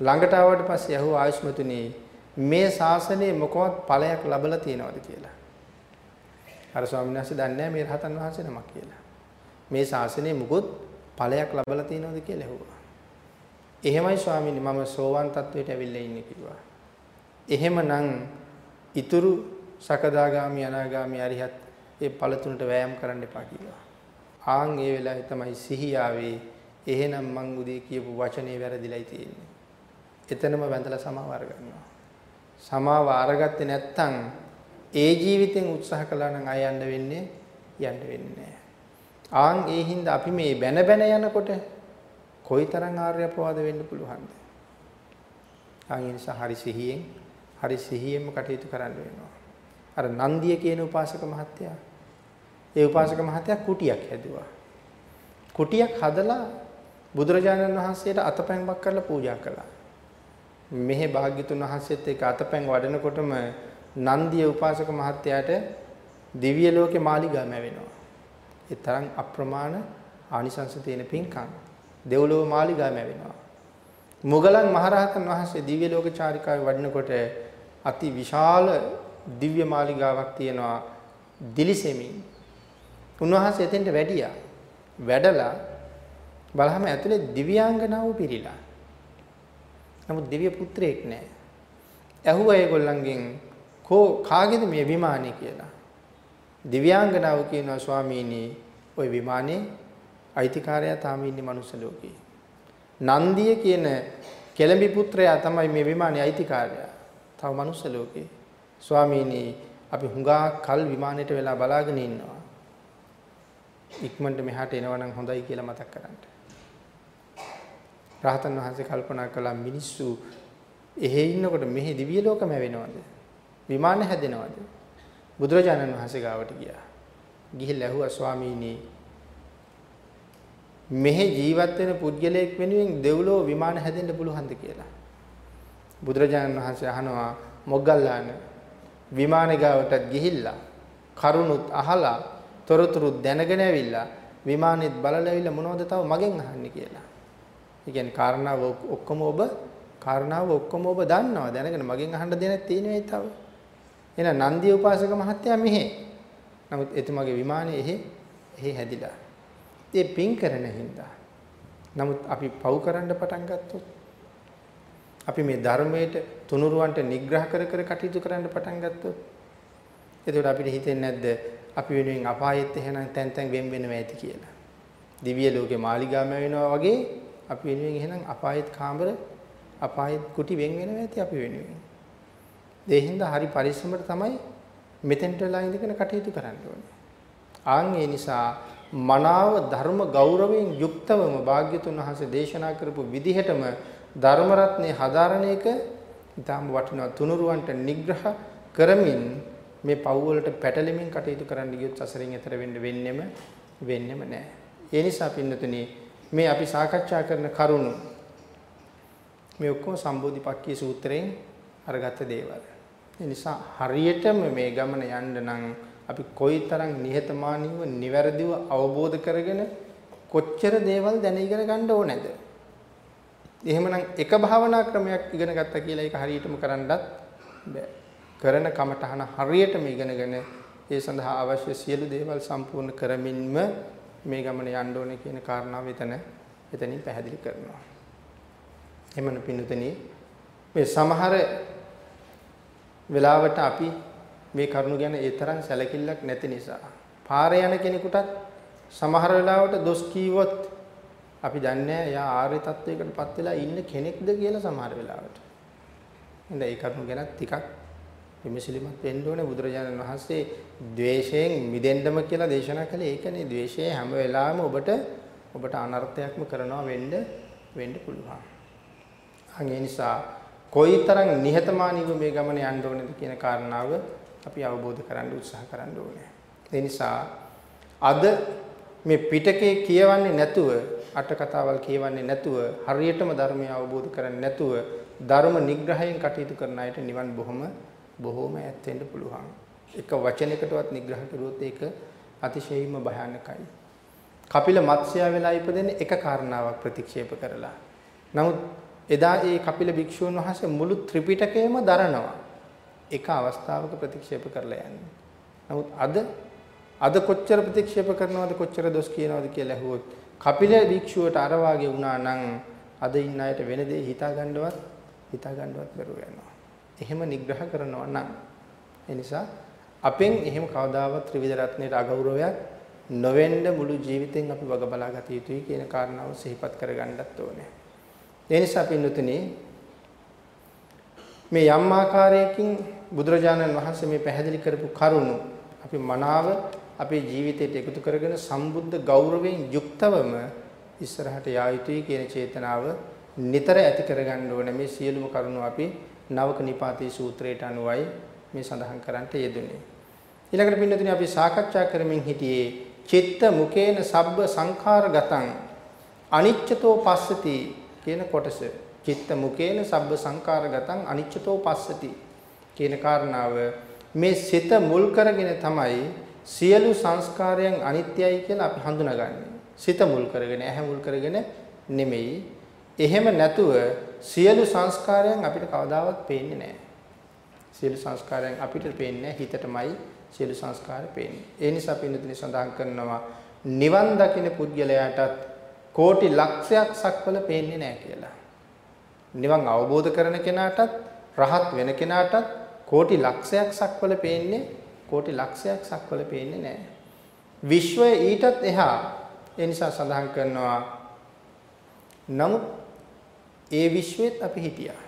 ළඟට ආවට පස්සේ අහුව ආයුෂ්මතුනි මේ ශාසනයේ මොකවත් ඵලයක් ලැබලා තියෙනවද කියලා. අර ස්වාමීන් වහන්සේ දන්නේ නැහැ මේ රහතන් වහන්සේ නමක් කියලා. මේ ශාසනයේ මුකුත් ඵලයක් ලැබලා තියෙනවද කියලා ඇහුවා. එහෙමයි ස්වාමීනි මම සෝවන් තත්වයට ඇවිල්ලා ඉන්නේ කිව්වා. එහෙමනම් ඊතුරු සකදාගාමි අනාගාමි අරිහත් ඒ ඵල තුනට වෑයම් කරන්න එපා කිව්වා. ආන් ඒ වෙලාවේ තමයි සිහිය ආවේ. එහෙනම් මං උදේ කියපු වචනේ වැරදිලයි තියෙන්නේ. එතනම වැඳලා සමාව අරගන්නවා. සමාව අරගත්තේ නැත්තම් ඒ ජීවිතෙන් උත්සාහ කළා නම් අය යන්න වෙන්නේ යන්න වෙන්නේ නැහැ. ආන් ඒ හින්දා අපි මේ බැන බැන යනකොට කොයිතරම් ආර්ය අපවාද වෙන්න පුළුවන්ද? ආන් ඒ නිසා හරි සිහියෙන් හරි සිහියෙන්ම කටයුතු කරන්න වෙනවා. අර නන්දිය කියන උපාසක මහත්තයා ඒ උපාසක මහත්තයා කුටියක් හැදුවා. කුටියක් හදලා බුදුරජාණන් වහන්සේට අතපැන්වක් කරලා පූජා කළා. මෙහි භාග්‍යතුන් වහන්සේත් එක්ක අතපැන් වඩනකොටම නන්දිය උපාසක මහත්තයාට දිව්‍ය ලෝකේ මාලිගාම වෙනවා. ඒ තරම් අප්‍රමාණ ආනිසංස තියෙන පින්කම් දෙව්ලොව මාලිගාම වෙනවා. මුගලන් මහරහතන් වහන්සේ දිව්‍ය ලෝක චාරිකාවේ වඩිනකොට අති විශාල දිව්‍ය මාලිගාවක් තියෙනවා දිලිසෙමින්. උන්වහන්සේ එතෙන්ට වැඩියා. වැඩලා බලහම ඇතුලේ දිව්‍යාංගනාව පිරීලා. නමුත් දිව්‍ය පුත්‍රයෙක් නැහැ. ඇහුවා ඒගොල්ලන්ගෙන් කෝ කාගේද මේ විමානේ කියලා. දිව්‍යාංගනාව කියනවා ස්වාමීනි ওই විමානේ අයිතිකාරයා තාම ඉන්නේ මනුස්ස ලෝකේ. නන්දිය කියන කෙළඹි පුත්‍රයා තමයි මේ විමානේ අයිතිකාරයා. තව මනුස්ස ලෝකේ. ස්වාමීනි අපි හුඟා කල් විමානෙට වෙලා බලාගෙන ඉන්නවා. ඉක්මනට මෙහාට එනවා නම් හොඳයි කියලා මතක් කරගන්න. රහතන් වහන්සේ කල්පනා කළා මිනිස්සු එහෙ ඉන්නකොට මෙහි දිව්‍ය ලෝකම වෙනවද? විමාන හැදෙනවද? බුදුරජාණන් වහන්සේ ගාවට ගියා. ගිහිල්ලා ඇහුවා ස්වාමීනි මෙහි ජීවත් වෙන පුද්ගලයෙක් වෙනුවෙන් දෙව්ලෝ විමාන හැදෙන්න පුළුවන්ද කියලා. බුදුරජාණන් වහන්සේ අහනවා මොග්ගල්ලාන විමාන ගාවටත් ගිහිල්ලා කරුණුත් අහලා තොරතුරු දැනගෙන ඇවිල්ලා විමානෙත් බලලා ඇවිල්ලා මොනවද තව මගෙන් අහන්නේ කියලා. ඒ කියන්නේ කාරණාව ඔක්කොම ඔබ කාරණාව ඔක්කොම ඔබ දන්නවා දැනගෙන මගෙන් අහන්න දෙයක් තියෙනවෙයි තව. එහෙනම් නන්දිය උපාසක මහත්තයා මෙහෙ. නමුත් එතුමාගේ විමානේ එහෙ එහෙ හැදිලා. ඒ පින් කරන හින්දා. නමුත් අපි පව් කරන්න පටන් ගත්තොත් අපි මේ ධර්මයට තුනුරුවන්ට නිග්‍රහ කර කර කටයුතු කරන්න පටන් ගත්තොත් එතකොට අපිට හිතෙන්නේ නැද්ද අපි වෙනුවෙන් අපායෙත් එහෙනම් තැන් තැන් වෙන් වෙනවා ඇති කියලා. දිව්‍ය ලෝකේ මාලිගාම වෙනවා වගේ අපි වෙනුවෙන් එහෙනම් අපායෙත් කාමර අපායෙත් කුටි වෙන් වෙනවා ඇති අපි වෙනුවෙන්. ඒ හින්දා හරි පරිස්සමට තමයි මෙතෙන්ට වෙලා ඉඳගෙන කටයුතු කරන්න ඕනේ. ආන් ඒ නිසා මනාව ධර්ම ගෞරවයෙන් යුක්තවම භාග්‍යතුන් වහන්සේ දේශනා කරපු විදිහටම ධර්ම රත්නේ හදාරණ එක ඊටාම වටිනවා තුනුරුවන්ට නිග්‍රහ කරමින් මේ පව් වලට පැටලෙමින් කටයුතු කරන්න ගියොත් සසරින් එතර වෙන්න වෙන්නෙම වෙන්නෙම නැහැ. ඒ නිසා පින්නතුනි මේ අපි සාකච්ඡා කරන කරුණු මේ ඔක්කොම සම්බෝධිපක්ඛී සූත්‍රයෙන් අරගත්ත දේවල්. ඒ නිසා හරියටම මේ ගමන යන්න නම් අපි කොයිතරම් නිහතමානීව නිවැරදිව අවබෝධ කරගෙන කොච්චර දේවල් දැන ඉගෙන ගන්න ඕනේද? එහෙමනම් එක භාවනා ක්‍රමයක් ඉගෙන ගත්තා කියලා ඒක හරියටම කරන්නත් බෑ. කරන කමටහන හරියටම ඉගෙනගෙන ඒ සඳහා අවශ්‍ය සියලු දේවල් සම්පූර්ණ කරමින්ම මේ ගමන යන්න ඕනේ කියන කාරණාව එතන එතනින් පැහැදිලි කරනවා. එමන පින්තුනි මේ සමහර වෙලාවට අපි මේ කරුණු ගැන ඒ තරම් සැලකිල්ලක් නැති නිසා පාරේ යන කෙනෙකුටත් සමහර වෙලාවට දොස් කීවොත් අපි දන්නේ එයා ආර්ය තත්වයකටපත් වෙලා ඉන්න කෙනෙක්ද කියලා සමහර වෙලාවට. එහෙනම් ඒ කරුණු ගැන ටිකක් විමසිලිමත් වෙන්න ඕනේ බුදුරජාණන් වහන්සේ ද්වේෂයෙන් මිදෙන්නම කියලා දේශනා කළේ ඒකනේ ද්වේෂය හැම වෙලාවෙම ඔබට ඔබට අනර්ථයක්ම කරනවා වෙන්න වෙන්න පුළුවන්. අන් නිසා කොයිතරම් නිහතමානීව මේ ගමන යන්න ඕනේද කියන කාරණාව අපි අවබෝධ කරගන්න උත්සාහ කරන්න ඕනේ. ඒ නිසා අද මේ පිටකේ කියවන්නේ නැතුව අට කතාවල් කියවන්නේ නැතුව හරියටම ධර්මය අවබෝධ කරන්නේ නැතුව ධර්ම නිග්‍රහයෙන් කටයුතු කරන අයට නිවන් බොහොම බොහොම ඈත් වෙන්න පුළුවන්. එක වචනයකටවත් නිග්‍රහ කරුවොත් ඒක අතිශයින්ම භයානකයි. කපිල මත්ස්‍යයා වෙලා ඉපදෙන්නේ එක කාරණාවක් ප්‍රතික්ෂේප කරලා. නමුත් එදා ඒ කපිල භික්ෂුන් වහන්සේ මුළු ත්‍රිපිටකයම දරනවා. එක අවස්ථාවක ප්‍රතික්ෂේප කරලා යන්නේ. නමුත් අද අද කොච්චර ප්‍රතික්ෂේප කරනවද කොච්චර දොස් කියනවද කියලා ඇහුවොත් කපිල භික්ෂුවට අර වාගේ වුණා නම් අද ඉන්න අයට වෙන දේ හිතා ගන්නවත් හිතා ගන්නවත් බැරුව යනවා. එහෙම නිග්‍රහ කරනවා නම් ඒ නිසා අපෙන් එහෙම කවදාවත් ත්‍රිවිධ රත්නයේ අගෞරවයක් නොවෙන්න මුළු ජීවිතෙන් අපි වග බලා ගත යුතුයි කියන කාරණාව සිහිපත් කරගන්නත් ඕනේ. ඒ නිසා පින්නතුනි මේ යම් ආකාරයකින් බුදුරජාණන් වහන්සේ මේ පැහැදිලි කරපු කරුණු අපි මනාව අපේ ජීවිතයට එකතු කරගෙන සම්බුද්ධ ගෞරවයෙන් යුක්තවම ඉස්සරහට යා යුතුයි කියන චේතනාව නිතර ඇති කරගන්න ඕනේ මේ සියලුම කරුණු අපි නවක නිපාතී සූත්‍රයට අනුවයි මේ සඳහන් කරන්නට යෙදුනේ. ඊළඟට පින්නතුනි අපි සාකච්ඡා කරමින් හිටියේ චිත්ත මුකේන සබ්බ සංඛාරගතං අනිච්චතෝ පස්සති කියන කොටස. චිත්ත මුකේන සබ්බ සංඛාරගතං අනිච්චතෝ පස්සති කියන කාරණාව මේ සිත මුල් කරගෙන තමයි සියලු සංස්කාරයන් අනිත්‍යයි කියලා අපි හඳුනාගන්නේ. සිත මුල් කරගෙන ඇහැ මුල් කරගෙන නෙමෙයි. එහෙම නැතුව සියලු සංස්කාරයන් අපිට කවදාවත් පේන්නේ නැහැ. සියලු සංස්කාරයන් අපිට පේන්නේ හිතටමයි සියලු සංස්කාර පේන්නේ. ඒ නිසා පින්නතුනි සඳහන් කරනවා නිවන් දකින්න පුද්ගලයාටත් කෝටි ලක්ෂයක් සක්වල පේන්නේ නැහැ කියලා. නිවන් අවබෝධ කරන කෙනාටත් රහත් වෙන කෙනාටත් කෝටි ලක්ෂයක් සක්වල පේන්නේ කෝටි ලක්ෂයක් සක්වල පේන්නේ නැහැ. විශ්වය ඊටත් එහා ඒ නිසා සඳහන් කරනවා නමුත් ඒ විශ්වෙත් අපි හිටියා.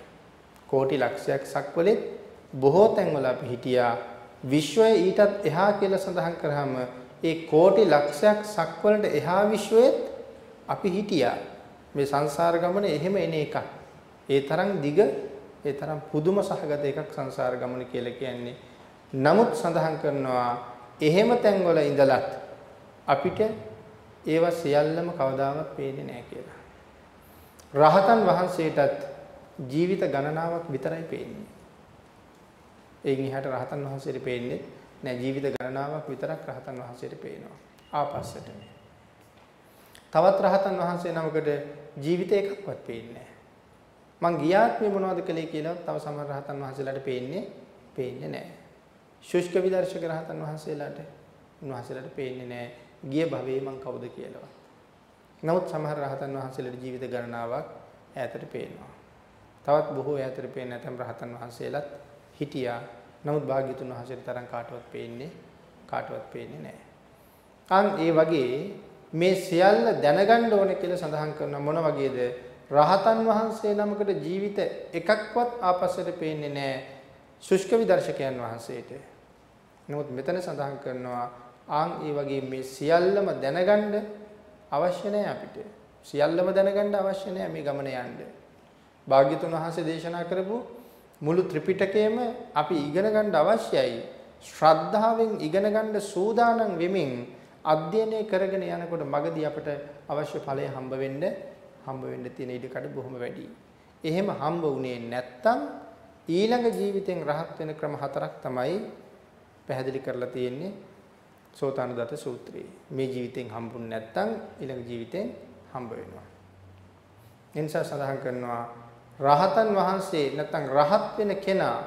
කෝටි ලක්ෂයක් සක්වලෙත් බොහෝ තැන්වල අපි හිටියා. විශ්වය ඊටත් එහා කියලා සඳහන් කරාම ඒ කෝටි ලක්ෂයක් සක්වලට එහා විශ්වයේත් අපි හිටියා. මේ සංසාර ගමන එහෙම එන එකක්. ඒ තරම් දිග, ඒ තරම් පුදුම සහගත එකක් සංසාර ගමන කියලා කියන්නේ. නමුත් සඳහන් කරනවා එහෙම තැන්වල ඉඳලත් අපිට ඒවා සියල්ලම කවදාවත් පේන්නේ නැහැ කියලා. රහතන් වහන්සේටත් ජීවිත ගණනාවක් විතරයි පේන්නේ. ඒකින් එහාට රහතන් වහන්සේට පේන්නේ නෑ ජීවිත ගණනාවක් විතරක් රහතන් වහන්සේට පේනවා. ආපස්සට. තවත් රහතන් වහන්සේ නමකට ජීවිත එකක්වත් පේන්නේ නෑ. මං ගියාත්මේ මොනවද කළේ කියලා තව සමහර රහතන් වහන්සේලාට පේන්නේ පේන්නේ නෑ. ශුෂ්ක විදර්ශක රහතන් වහන්සේලාට උන්වහන්සේලාට පේන්නේ නෑ ගිය භවයේ මං කවුද කියලා. නමුත් සමහර රහතන් වහන්සේලාට ජීවිත ගණනාවක් ඈතට පේනවා. තවත් බොහෝ ඈතට පේන නැතම් රහතන් වහන්සේලාත් හිටියා නමුත් භාග්‍යතුන් වහන්සේට තරම් කාටවත් පේන්නේ කාටවත් පේන්නේ නැහැ. අන් ඒ වගේ මේ සියල්ල දැනගන්න ඕනේ කියලා සඳහන් කරන මොන වගේද? රහතන් වහන්සේ නමකට ජීවිත එකක්වත් ආපස්සට පේන්නේ නැහැ. ශුෂ්ක විදර්ශකයන් වහන්සේට. නමුත් මෙතන සඳහන් කරනවා ආන් ඒ වගේ මේ සියල්ලම දැනගන්න අවශ්‍ය නැහැ අපිට. සියල්ලම දැනගන්න අවශ්‍ය නැහැ මේ ගමන යන්න. භාග්‍යතුන් වහන්සේ දේශනා කරපු මුළු ත්‍රිපිටකයම අපි ඉගෙන ගන්න අවශ්‍යයි. ශ්‍රද්ධාවෙන් ඉගෙන ගන්න සූදානම් වෙමින් අධ්‍යයනය කරගෙන යනකොට මගදී අපට අවශ්‍ය ඵලය හම්බ වෙන්න හම්බ වෙන්න තියෙන ඉඩකඩ බොහොම වැඩි. එහෙම හම්බ වුණේ නැත්තම් ඊළඟ ජීවිතෙන් රහත් වෙන ක්‍රම හතරක් තමයි පැහැදිලි කරලා තියෙන්නේ සෝතානුදත සූත්‍රයේ. මේ ජීවිතෙන් හම්බුනේ නැත්තම් ඊළඟ ජීවිතෙන් හම්බ වෙනවා. එනිසා සඳහන් කරනවා රහතන් වහන්සේ නැත්නම් රහත් වෙන කෙනා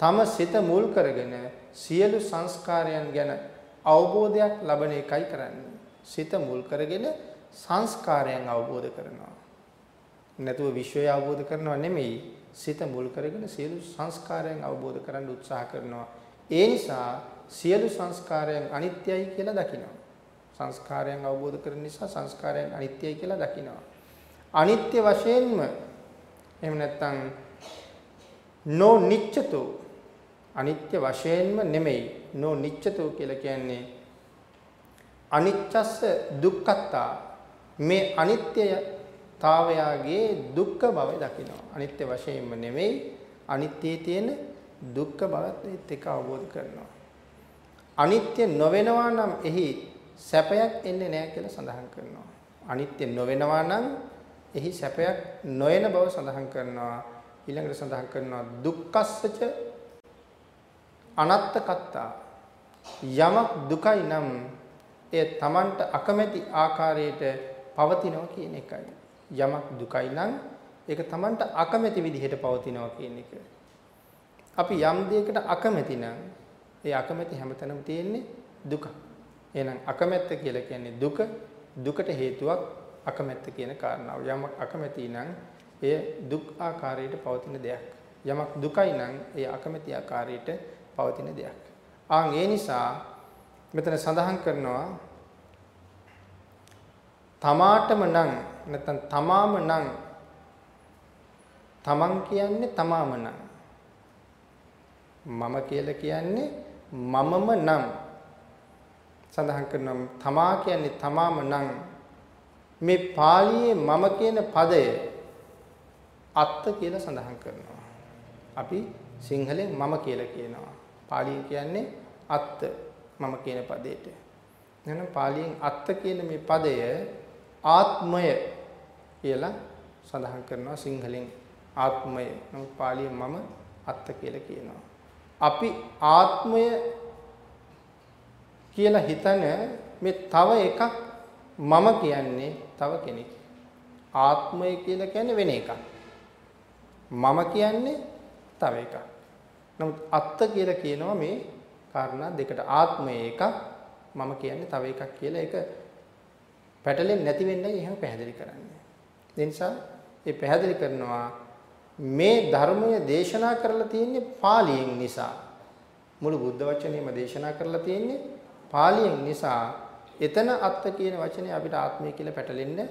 තම සිත මුල් කරගෙන සියලු සංස්කාරයන් ගැන අවබෝධයක් ලබන එකයි කරන්නේ. සිත මුල් කරගෙන සංස්කාරයන් අවබෝධ කරනවා. නැතුව විශ්වය අවබෝධ කරනවා නෙමෙයි. සිත මුල් කරගෙන සියලු සංස්කාරයන් අවබෝධ කරන්න උත්සාහ කරනවා. ඒ නිසා සියලු සංස්කාරයන් අනිත්‍යයි කියලා දකිනවා. සංස්කාරයන් අවබෝධ කරන නිසා සංස්කාරයන් අනිත්‍යයි කියලා දකිනවා. අනිත්‍ය වශයෙන්ම එහෙම නැත්නම් නෝ නිච්චතෝ අනිත්‍ය වශයෙන්ම නෙමෙයි නෝ නිච්චතෝ කියලා කියන්නේ අනිච්චස්ස දුක්ඛත්තා. මේ අනිත්‍යතාවයාගේ දුක්ඛ බව දකිනවා. අනිත්‍ය වශයෙන්ම නෙමෙයි අනිත්‍යයේ තියෙන දුක්ඛ බවත් එක්ක අවබෝධ කරනවා. අනිත්‍ය නොවෙනවා නම් එහි සැපයක් එන්නේ නැහැ කියලා සඳහන් කරනවා. අනිත්‍ය නොවෙනවා නම් එහි සැපයක් නොයන බව සඳහන් කරනවා. ඊළඟට සඳහන් කරනවා දුක්ඛස්සච අනත්ත කත්තා යමක් දුකයි නම් එය Tamanට අකමැති ආකාරයට පවතිනවා කියන එකයි යමක් දුකයි නම් ඒක Tamanට අකමැති විදිහට පවතිනවා කියන එක අපි යම් දෙයකට අකමැති නම් ඒ අකමැති හැමතැනම තියෙන්නේ දුක එහෙනම් අකමැත්ත කියලා කියන්නේ දුක දුකට හේතුවක් අකමැත්ත කියන කාරණාව. යමක් අකමැති නම් එය දුක් ආකාරයට පවතින දෙයක්. යමක් දුකයි නම් එය අකමැති ආකාරයට පවතින දෙයක්. ආන් ඒ නිසා මෙතන සඳහන් කරනවා තමාටම නම් නැත්නම් තමාම නම් තමන් කියන්නේ තමාම නම් මම කියලා කියන්නේ මමම නම් සඳහන් කරනවා තමා කියන්නේ තමාම නම් මේ පාළියේ මම කියන පදය අත්ත කියලා සඳහන් කරනවා. අපි සිංහලෙන් මම කියලා කියනවා. පාලියෙන් කියන්නේ අත්ත මම කියන පදයට. එහෙනම් පාලියෙන් අත්ත කියන මේ පදය ආත්මය කියලා සඳහන් කරනවා සිංහලෙන් ආත්මය. නමුත් පාලියෙන් මම අත්ත කියලා කියනවා. අපි ආත්මය කියලා හිතන මේ තව එකක් මම කියන්නේ තව කෙනෙක්. ආත්මය කියලා කියන්නේ වෙන එකක්. මම කියන්නේ තව එකක්. නමුත් අත්ත කියලා කියනවා මේ කාරණා දෙකට ආත්මය එකක් මම කියන්නේ තව එකක් කියලා ඒක පැටලෙන්නේ නැති වෙන්නයි එහෙම පැහැදිලි කරන්නේ. ඒ නිසා ඒ පැහැදිලි කරනවා මේ ධර්මය දේශනා කරලා තියෙන්නේ පාලියෙන් නිසා. මුළු බුද්ධ වචනේම දේශනා කරලා තියෙන්නේ පාලියෙන් නිසා එතන අත්ත කියන වචනේ අපිට ආත්මය කියලා පැටලෙන්න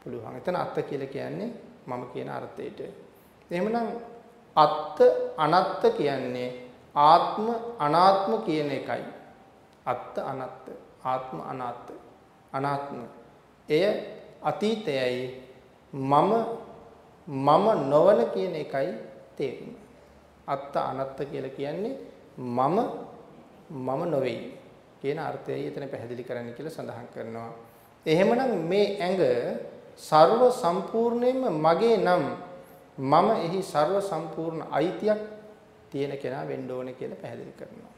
පුළුවන්. එතන අත්ත කියලා කියන්නේ මම කියන අර්ථයට. එහෙමනම් අත්ත අනත්ත කියන්නේ ආත්ම අනාත්ම කියන එකයි. අත්ත අනත්ත ආත්ම අනාත්ත අනාත්ම එය අතීතයයි මම මම නොවන කියන එකයි තේරුම. අත්ත අනත්ත කියලා කියන්නේ මම මම නොවේයි කියන අර්ථයයි එතන පැහැදිලි කරන්න කියලා සඳහන් කරනවා. එහෙමනම් මේ ඇඟ ਸਰව සම්පූර්ණයෙන්ම මගේ නම් මම එහි ਸਰව සම්පූර්ණ අයිතියක් තියෙන කෙනා වෙන්න ඕනේ කියලා පැහැදිලි කරනවා.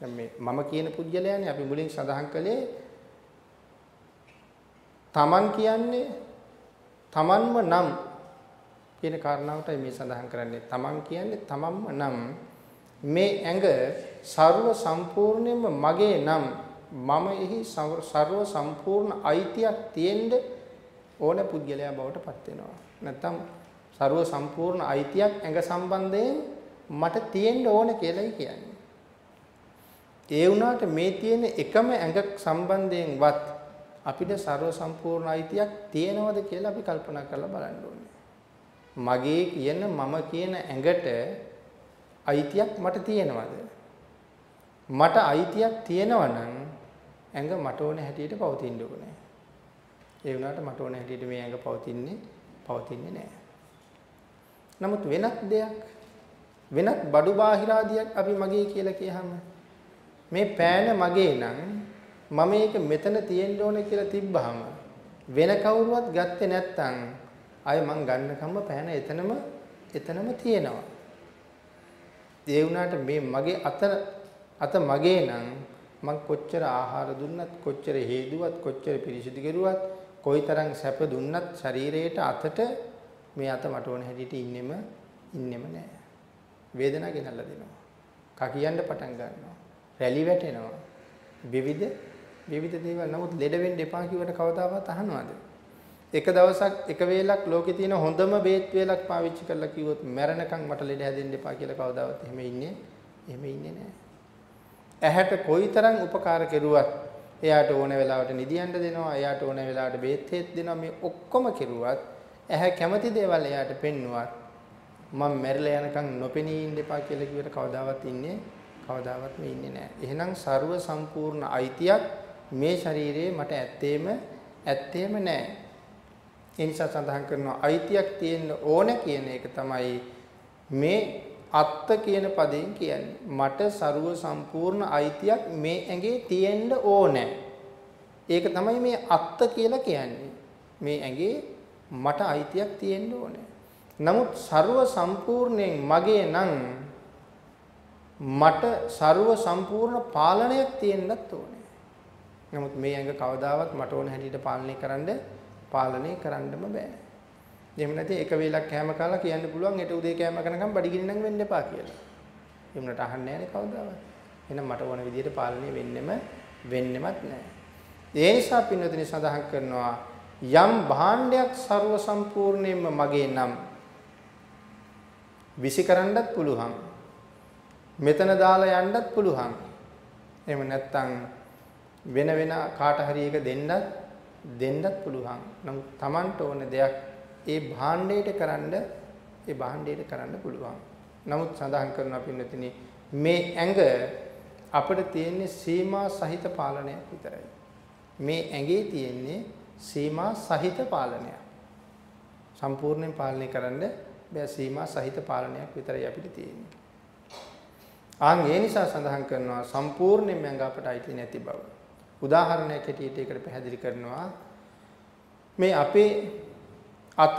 දැන් මේ මම කියන පුජ්‍යලයානේ අපි මුලින් සඳහන් කළේ තමන් කියන්නේ තමන්ම නම් කියන කාරණාවටයි මේ සඳහන් කරන්නේ. තමන් කියන්නේ තමන්ම නම් මේ ඇඟ ਸਰව සම්පූර්ණයෙන්ම මගේ නම් මම එහි ਸਰව සම්පූර්ණ අයිතියක් තියෙන්න ඕන පුද්ගලයා බවට පත් වෙනවා. නැත්තම් ਸਰව සම්පූර්ණ අයිතියක් ඇඟ සම්බන්ධයෙන් මට තියෙන්න ඕන කියලායි කියන්නේ. ඒ වුණාට මේ තියෙන එකම ඇඟ සම්බන්ධයෙන්වත් අපිට ਸਰව සම්පූර්ණ අයිතියක් තියෙනවද කියලා අපි කල්පනා කරලා බලන්න ඕනේ. මගේ කියන මම කියන ඇඟට අයිතියක් මට තියෙනවද? මට අයිතියක් තියෙනවා නම් ඇඟ මට ඕන හැටියට පවතින්න ඕනේ. ඒ වුණාට මට ඕන හැටියට මේ ඇඟ පවතින්නේ පවතින්නේ නැහැ. නමුත් වෙනත් දෙයක් වෙනත් බඩු බාහිරාදියක් අපි මගේ කියලා කියහම මේ පෑන මගේ නම් මම මේක මෙතන තියෙන්න ඕනේ කියලා තිබ්බහම වෙන කවුරුවත් ගත්තේ නැත්තම් අය මං ගන්නකම්ම පෑන එතනම එතනම තියෙනවා. ඒ වුණාට මේ මගේ අත අත මගේ නම් මං කොච්චර ආහාර දුන්නත් කොච්චර හේදුවත් කොච්චර පිරිසිදු කෙරුවත් කොයිතරම් සැප දුන්නත් ශරීරයට අතට මේ අත මට ඕන හැටියට ඉන්නෙම ඉන්නෙම නෑ. වේදනාව ගෙනල්ලා දෙනවා. කකියන්න පටන් ගන්නවා. රැලි වැටෙනවා. විවිධ විවිධ දේවල් නමුත් ලෙඩ වෙන්න එපා කියවට කවදාවත් අහනවද? එක දවසක් එක වේලක් ලෝකේ තියෙන හොඳම බේත් වේලක් පාවිච්චි කරලා කිව්වොත් මැරෙනකන් මට ලෙඩ හැදෙන්න එපා කියලා කවදාවත් එහෙම ඉන්නේ එහෙම ඉන්නේ නැහැ. ඇහැට කොයිතරම් උපකාර කෙරුවත් එයාට ඕන වෙලාවට නිදියන්න දෙනවා, එයාට ඕන වෙලාවට බේත් හේත් දෙනවා මේ ඔක්කොම කෙරුවත් ඇහැ කැමති දේවල් එයාට පෙන්නුවත් මම මැරිලා යනකම් නොපෙනී ඉන්න එපා කියලා කිව්වට කවදාවත් ඉන්නේ කවදාවත් මේ ඉන්නේ නැහැ. එහෙනම් ਸਰව සම්පූර්ණ අයිතියක් මේ ශරීරයේ මට ඇත්තේම ඇත්තේම නැහැ. ඒ නිසා සඳහන් කරනවා අයිතියක් තියෙන්න ඕන කියන එක තමයි මේ අත්ත කියන පදයෙන් කියන්නේ. මට ਸਰව සම්පූර්ණ අයිතියක් මේ ඇඟේ තියෙන්න ඕනේ. ඒක තමයි මේ අත්ත කියලා කියන්නේ. මේ ඇඟේ මට අයිතියක් තියෙන්න ඕනේ. නමුත් ਸਰව සම්පූර්ණයෙන් මගේ නම් මට ਸਰව සම්පූර්ණ පාලනයක් තියෙන්නත් ඕනේ. නමුත් මේ ඇඟ කවදාවත් මට ඕන හැටියට පාලනය කරන්න පාලනය කරන්නම බෑ. එහෙම නැති එක වේලක් කැම කාලා කියන්න පුළුවන් හෙට උදේ කැම කරනකම් බඩගිනි නම් වෙන්න එපා කියලා. එමුණට අහන්නේ නැහැ කවදාවත්. එහෙනම් මට ඕන විදිහට පාලනය වෙන්නෙම වෙන්නෙමත් නැහැ. ඒ නිසා පින්වතුනි සඳහන් කරනවා යම් භාණ්ඩයක් ਸਰව සම්පූර්ණයෙන්ම මගේ නම් විසි කරන්නත් පුළුවන්. මෙතන දාලා යන්නත් පුළුවන්. එහෙම නැත්නම් වෙන වෙන කාට හරි එක දෙන්නත් දෙන්නත් පුළුවන්. නමුත් Tamanට ඕන දෙයක් ඒ භාණ්ඩයට කරන්න ඒ භාණ්ඩයට කරන්න පුළුවන්. නමුත් සඳහන් කරනවා පින්නතිනි මේ ඇඟ අපිට තියෙන්නේ සීමා සහිත පාලනයක් විතරයි. මේ ඇඟේ තියෙන්නේ සීමා සහිත පාලනයක්. සම්පූර්ණයෙන් පාලනය කරන්න බෑ සීමා සහිත පාලනයක් විතරයි අපිට තියෙන්නේ. ආන් ඒ නිසා සඳහන් කරනවා සම්පූර්ණයෙන්ම ඇඟ අපට අයිති නැති බව. උදාහරණයක් ඇටියට ඒකට පැහැදිලි කරනවා මේ අපේ අත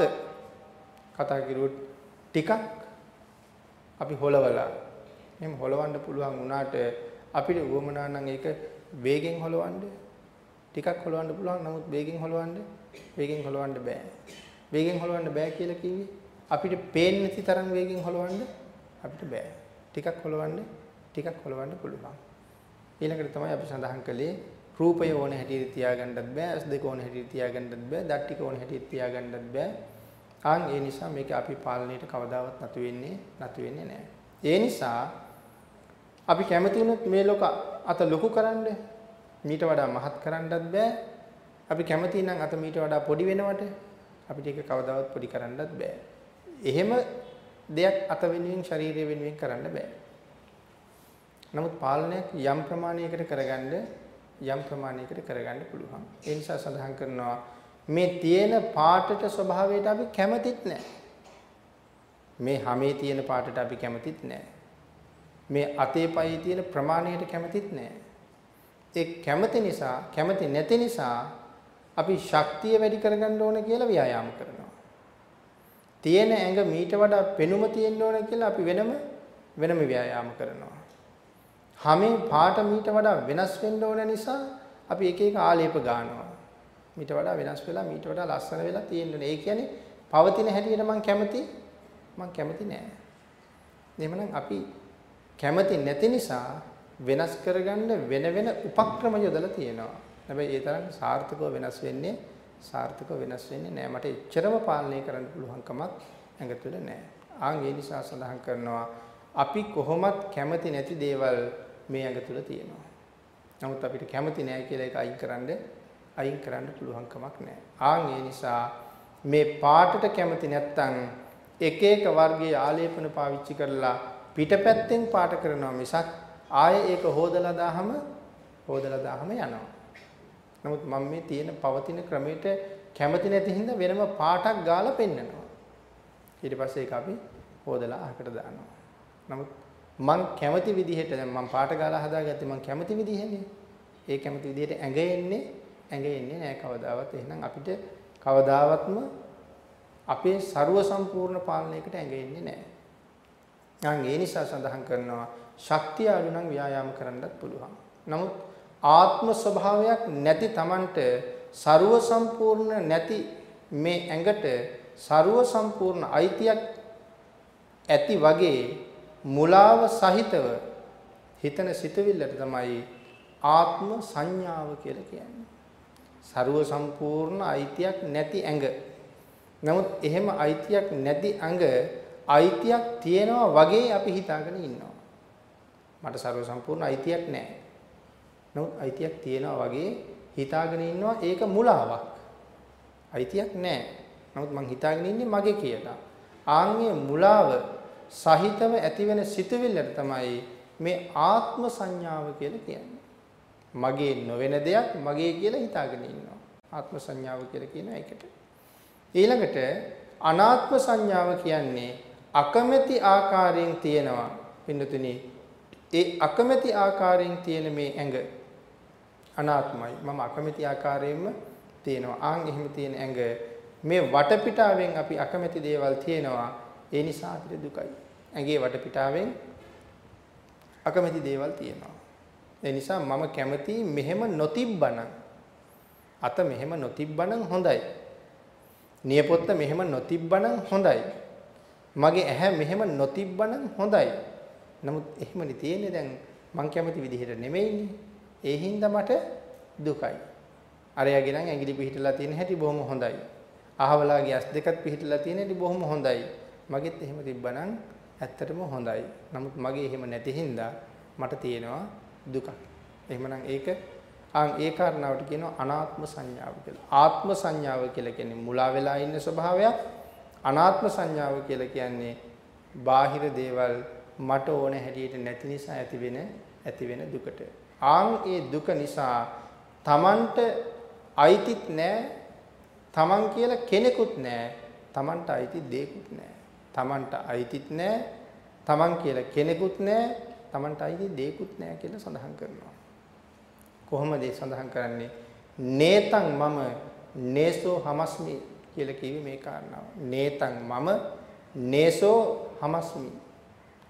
කතා කරුවොත් ටිකක් අපි හොලවලා එහෙම හොලවන්න පුළුවන් වුණාට අපිට උවමනා නම් ඒක වේගෙන් හොලවන්න ටිකක් හොලවන්න පුළුවන් නමුත් වේගෙන් හොලවන්න වේගෙන් හොලවන්න බෑ වේගෙන් හොලවන්න බෑ කියලා කිව්වේ? අපිට පේන්නේ නැති තරම් වේගෙන් හොලවන්න අපිට බෑ. ටිකක් හොලවන්න ටිකක් හොලවන්න පුළුවන්. ඊළඟට තමයි අපි සඳහන් කළේ රූපය ඕන හැටියට තියාගන්නත් බෑ, ඇස් දෙක ඕන හැටියට තියාගන්නත් බෑ, දත් ටික ඕන හැටියට තියාගන්නත් බෑ. ආන් ඒ නිසා මේක අපි පාලනයට කවදාවත් නතු වෙන්නේ නතු වෙන්නේ නැහැ. ඒ නිසා අපි කැමති වුණොත් මේ ලෝක අත ලොකු කරන්න මීට වඩා මහත් කරන්නත් බෑ. අපි කැමති නම් අත මීට වඩා පොඩි වෙනවට අපිට ඒක කවදාවත් පොඩි කරන්නත් බෑ. එහෙම දෙයක් අත වෙනුවෙන් ශරීරය වෙනුවෙන් කරන්න බෑ. නමුත් පාලනයක් යම් ප්‍රමාණයකට කරගන්න යම් ප්‍රමාණයකට කරගන්න පුළුවන්. ඒ නිසා සඳහන් කරනවා මේ තියෙන පාටට ස්වභාවයට අපි කැමතිත් නැහැ. මේ හැමේ තියෙන පාටට අපි කැමතිත් නැහැ. මේ අතේ පයේ තියෙන ප්‍රමාණයට කැමතිත් නැහැ. ඒ කැමති නිසා කැමති නැති නිසා අපි ශක්තිය වැඩි කරගන්න ඕන කියලා ව්‍යායාම කරනවා. තියෙන ඇඟ මීට වඩා පෙනුම තියෙන්න ඕන කියලා අපි වෙනම වෙනම ව්‍යායාම කරනවා. හැමෙන් පාට මීට වඩා වෙනස් වෙන්න ඕන නිසා අපි එක එක ආලේප ගන්නවා. මීට වඩා වෙනස් වෙලා මීට වඩා ලස්සන වෙලා තියෙන්න ඒ කියන්නේ පවතින හැටියට මම කැමති මම කැමති නෑ. එහෙමනම් අපි කැමති නැති නිසා වෙනස් කරගන්න වෙන වෙන උපක්‍රම යොදලා තියෙනවා. හැබැයි ඒ තරම් සාර්ථකව වෙනස් වෙන්නේ සාර්ථකව වෙනස් වෙන්නේ නෑ. මට එච්චරම පාලනය කරන්න පුළුවන් කමක් ඇඟ තුළ නෑ. ආන් ඒ නිසා සඳහන් කරනවා අපි කොහොමත් කැමති නැති දේවල් මේ ඇඟ තුළ තියෙනවා. නමුත් අපිට කැමති නෑ කියලා ඒක අයින් කරන්න අයින් කරන්න පුළුවන් කමක් නෑ. ආන් ඒ නිසා මේ පාටට කැමති නැත්තම් එක එක වර්ගයේ ආලේපන පාවිච්චි කරලා පිටපැත්තෙන් පාට කරනවා මිසක් ආයේ ඒක හොදලා දාහම හොදලා දාහම යනවා. නමුත් මම මේ තියෙන පවතින ක්‍රමයට කැමති නැති හින්දා වෙනම පාටක් ගාලා පෙන්නනවා. ඊට පස්සේ ඒක අපි හොදලා අහකට දානවා. නමුත් මං කැමති විදිහට දැන් මං පාට ගාලා හදාගත්තේ මං කැමති විදිහනේ. ඒ කැමති විදිහට ඇඟ එන්නේ ඇඟ එන්නේ නෑ කවදාවත්. එහෙනම් අපිට කවදාවත්ම අපේ ਸਰව සම්පූර්ණ පාලනයකට ඇඟ එන්නේ නෑ. අන් ඒ නිසා සඳහන් කරනවා ශක්තිය අඩු නම් ව්‍යායාම කරන්නත් පුළුවන්. නමුත් ආත්ම ස්වභාවයක් නැති Tamanට ਸਰව සම්පූර්ණ නැති මේ ඇඟට ਸਰව සම්පූර්ණ අයිතියක් ඇති වගේ මුලාව සහිතව හිතන සිතවිල්ලට තමයි ආත්ම සංඥාව කියලා කියන්නේ. ਸਰව සම්පූර්ණ අයිතියක් නැති ඇඟ. නමුත් එහෙම අයිතියක් නැති ඇඟ අයිතියක් තියෙනවා වගේ අපි හිතාගෙන ඉන්නවා. මට ਸਰව සම්පූර්ණ අයිතියක් නැහැ. නමුත් අයිතියක් තියෙනවා වගේ හිතාගෙන ඉන්නවා ඒක මුලාවක්. අයිතියක් නැහැ. නමුත් මං හිතාගෙන ඉන්නේ මගේ කියලා. ආන්ගේ මුලාව සහිතව ඇතිවෙන සිතුවිල්ලට තමයි මේ ආත්ම සංඥාව කියලා කියන්නේ. මගේ නොවන දෙයක් මගේ කියලා හිතාගෙන ඉන්නවා. ආත්ම සංඥාව කියලා කියන එකට. ඊළඟට අනාත්ම සංඥාව කියන්නේ අකමැති ආකාරයෙන් තියෙනවා. පින්නතුනි ඒ අකමැති ආකාරයෙන් තියෙන මේ ඇඟ අනාත්මයි. මම අකමැති ආකාරයෙන්ම තියෙනවා. ආන් එහෙම තියෙන ඇඟ මේ වටපිටාවෙන් අපි අකමැති දේවල් තියෙනවා. ඒ නිසා අපිට දුකයි. ඇඟේ වටපිටාවෙන් අකමැති දේවල් තියෙනවා. ඒ නිසා මම කැමති මෙහෙම නොතිබ්බනම් අත මෙහෙම නොතිබ්බනම් හොඳයි. නියපොත්ත මෙහෙම නොතිබ්බනම් හොඳයි. මගේ ඇහැ මෙහෙම නොතිබ්බනම් හොඳයි. නමුත් එහෙමනේ තියෙන්නේ දැන් මං කැමති විදිහට නෙමෙයිනේ. ඒ හින්දා මට දුකයි. අරයාගේ නම් ඇඟිලි පිහිටලා තියෙන හැටි බොහොම හොඳයි. අහවලාගේ ඇස් දෙකත් පිහිටලා තියෙන හැටි බොහොම හොඳයි. මගෙත් එහෙම තිබ්බනම් ඇත්තටම හොඳයි. නමුත් මගේ එහෙම නැති හින්දා මට තියෙනවා දුකක්. එහෙමනම් ඒක ආන් ඒ කාරණාවට කියනවා අනාත්ම සංඥාව කියලා. ආත්ම සංඥාව කියලා කියන්නේ මුලා වෙලා ඉන්න ස්වභාවයක්. අනාත්ම සංඥාව කියලා කියන්නේ බාහිර දේවල් මට ඕන හැටියට නැති නිසා ඇති වෙන ඇති වෙන දුකට. ආන් ඒ දුක නිසා Tamanට අයිතිත් නැහැ. Taman කියලා කෙනෙකුත් නැහැ. Tamanට අයිති දෙයක්වත් නැහැ. Tamanට අයිතිත් නැහැ. Taman කියලා කෙනෙකුත් නැහැ. Tamanට අයිති දෙයක්වත් නැහැ කියලා සඳහන් කරනවා. කොහොමද ඒ සඳහන් කරන්නේ? නේතං මම නේසෝ හමස්මි කියලා කිව්වේ මේ කාරණාව. නේතං මම නේසෝ හමස්මි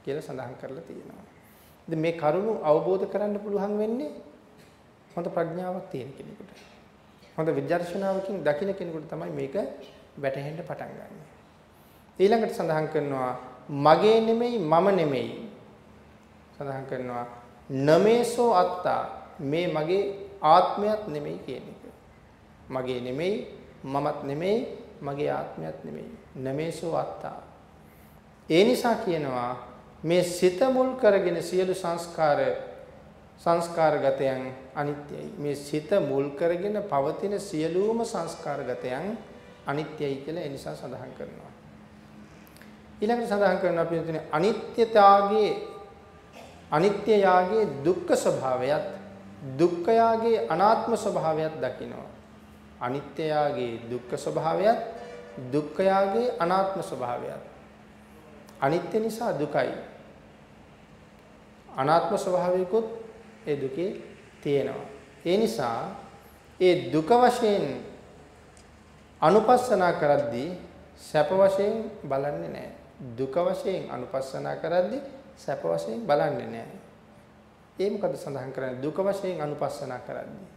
කියලා සඳහන් කරලා තියෙනවා. ඉතින් මේ කරුණු අවබෝධ කරන්න පුළුවන් වෙන්නේ හොඳ ප්‍රඥාවක් තියෙන කෙනෙකුට. හොඳ විදර්ශනාවකින් දකින කෙනෙකුට තමයි මේක වැටහෙන්න පටන් ගන්නවා. ඊළඟට සඳහන් කරනවා මගේ නෙමෙයි මම නෙමෙයි. සඳහන් කරනවා නමේසෝ අත්තා මේ මගේ ආත්මයක් නෙමෙයි කියන එක. මගේ නෙමෙයි මමත් නෙමෙයි මගේ ආත්මයක් නෙමෙයි. නමේසෝ අත්තා. ඒ නිසා කියනවා මේ සිත මුල් කරගෙන සියලු සංස්කාර සංස්කාරගතයන් අනිත්‍යයි. මේ සිත මුල් කරගෙන පවතින සියලුම සංස්කාරගතයන් අනිත්‍යයි කියලා ඒ නිසා සඳහන් කරනවා. ඊළඟට සඳහන් කරනවා පිළිතුරේ අනිත්‍යතාවයේ අනිත්‍ය යාගේ දුක්ඛ ස්වභාවයත් දුක්ඛ යාගේ අනාත්ම ස්වභාවයත් දකිනවා. අනිත්‍ය යාගේ දුක්ඛ ස්වභාවයත් දුක්ඛ යාගේ අනාත්ම ස්වභාවයත් අනිත්‍ය නිසා දුකයි. අනාත්ම ස්වභාවයකුත් ඒ දුකේ තියෙනවා. ඒ නිසා ඒ දුක වශයෙන් අනුපස්සනා කරද්දී සැප වශයෙන් බලන්නේ නැහැ. දුක වශයෙන් අනුපස්සනා කරද්දී සැප වශයෙන් බලන්නේ නැහැ. ඒ මොකද සඳහන් කරන්නේ දුක වශයෙන් අනුපස්සනා කරද්දී.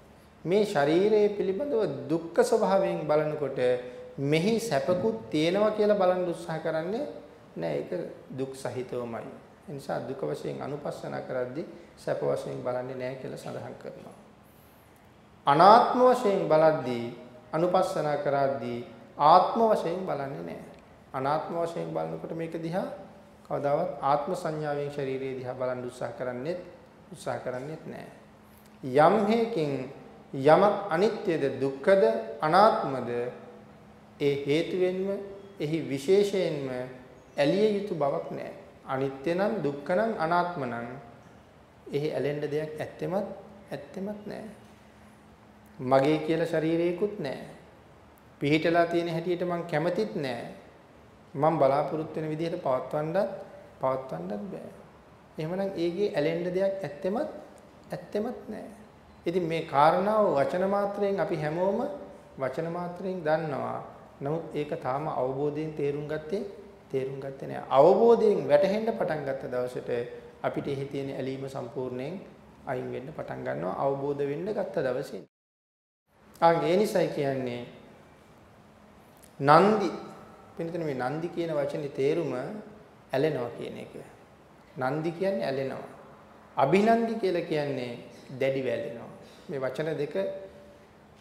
මේ ශරීරයේ පිළිබඳව දුක්ඛ ස්වභාවයෙන් බලනකොට මෙහි සැපකුත් තියෙනවා කියලා බලන්න උත්සාහ කරන්නේ නෑ ඒක දුක් සහිතවමයි. ඒ නිසා දුක වශයෙන් අනුපස්සනා කරද්දී සැප වශයෙන් බලන්නේ නෑ කියලා සඳහන් කරනවා. අනාත්ම වශයෙන් බලද්දී අනුපස්සනා කරද්දී ආත්ම වශයෙන් බලන්නේ නෑ. අනාත්ම වශයෙන් බලනකොට මේක දිහා කවදාවත් ආත්ම සංඥාවෙන් ශරීරය දිහා බලන් උත්සාහ කරන්නේත් උත්සාහ කරන්නේත් නෑ. යම් හේකින් යමක් අනිත්‍යද දුක්ඛද අනාත්මද ඒ හේතුවෙන්ම එහි විශේෂයෙන්ම ඇලිය යුතු බවක් නැහැ. අනිත්‍ය නම් දුක්ඛ නම් අනාත්ම නම් එහි ඇලෙන්න දෙයක් ඇත්තෙමත් ඇත්තෙමත් නැහැ. මගේ කියලා ශරීරයකුත් නැහැ. පිහිටලා තියෙන හැටියට මං කැමතිත් නැහැ. මං බලාපොරොත්තු වෙන විදිහට පවත්වන්නත් පවත්වන්නත් බෑ. එහෙමනම් ඒකේ ඇලෙන්න දෙයක් ඇත්තෙමත් ඇත්තෙමත් නැහැ. ඉතින් මේ කාරණාව වචන මාත්‍රයෙන් අපි හැමෝම වචන මාත්‍රයෙන් දන්නවා. නමුත් ඒක තාම අවබෝධයෙන් තේරුම් ගත්තේ තේරුම් ගත්තේ නැහැ. අවබෝධයෙන් වැටහෙන්න පටන් ගත්ත දවසට අපිට එහි තියෙන ඇලීම සම්පූර්ණයෙන් අයින් වෙන්න පටන් ගන්නවා අවබෝධ වෙන්න ගත්ත දවසේ. ආ ඒ නිසයි කියන්නේ නන්දි පින්තන මේ නන්දි කියන වචනේ තේරුම ඇලෙනවා කියන එක. නන්දි කියන්නේ ඇලෙනවා. අභිනන්දි කියලා කියන්නේ දැඩි වැළෙනවා. මේ වචන දෙක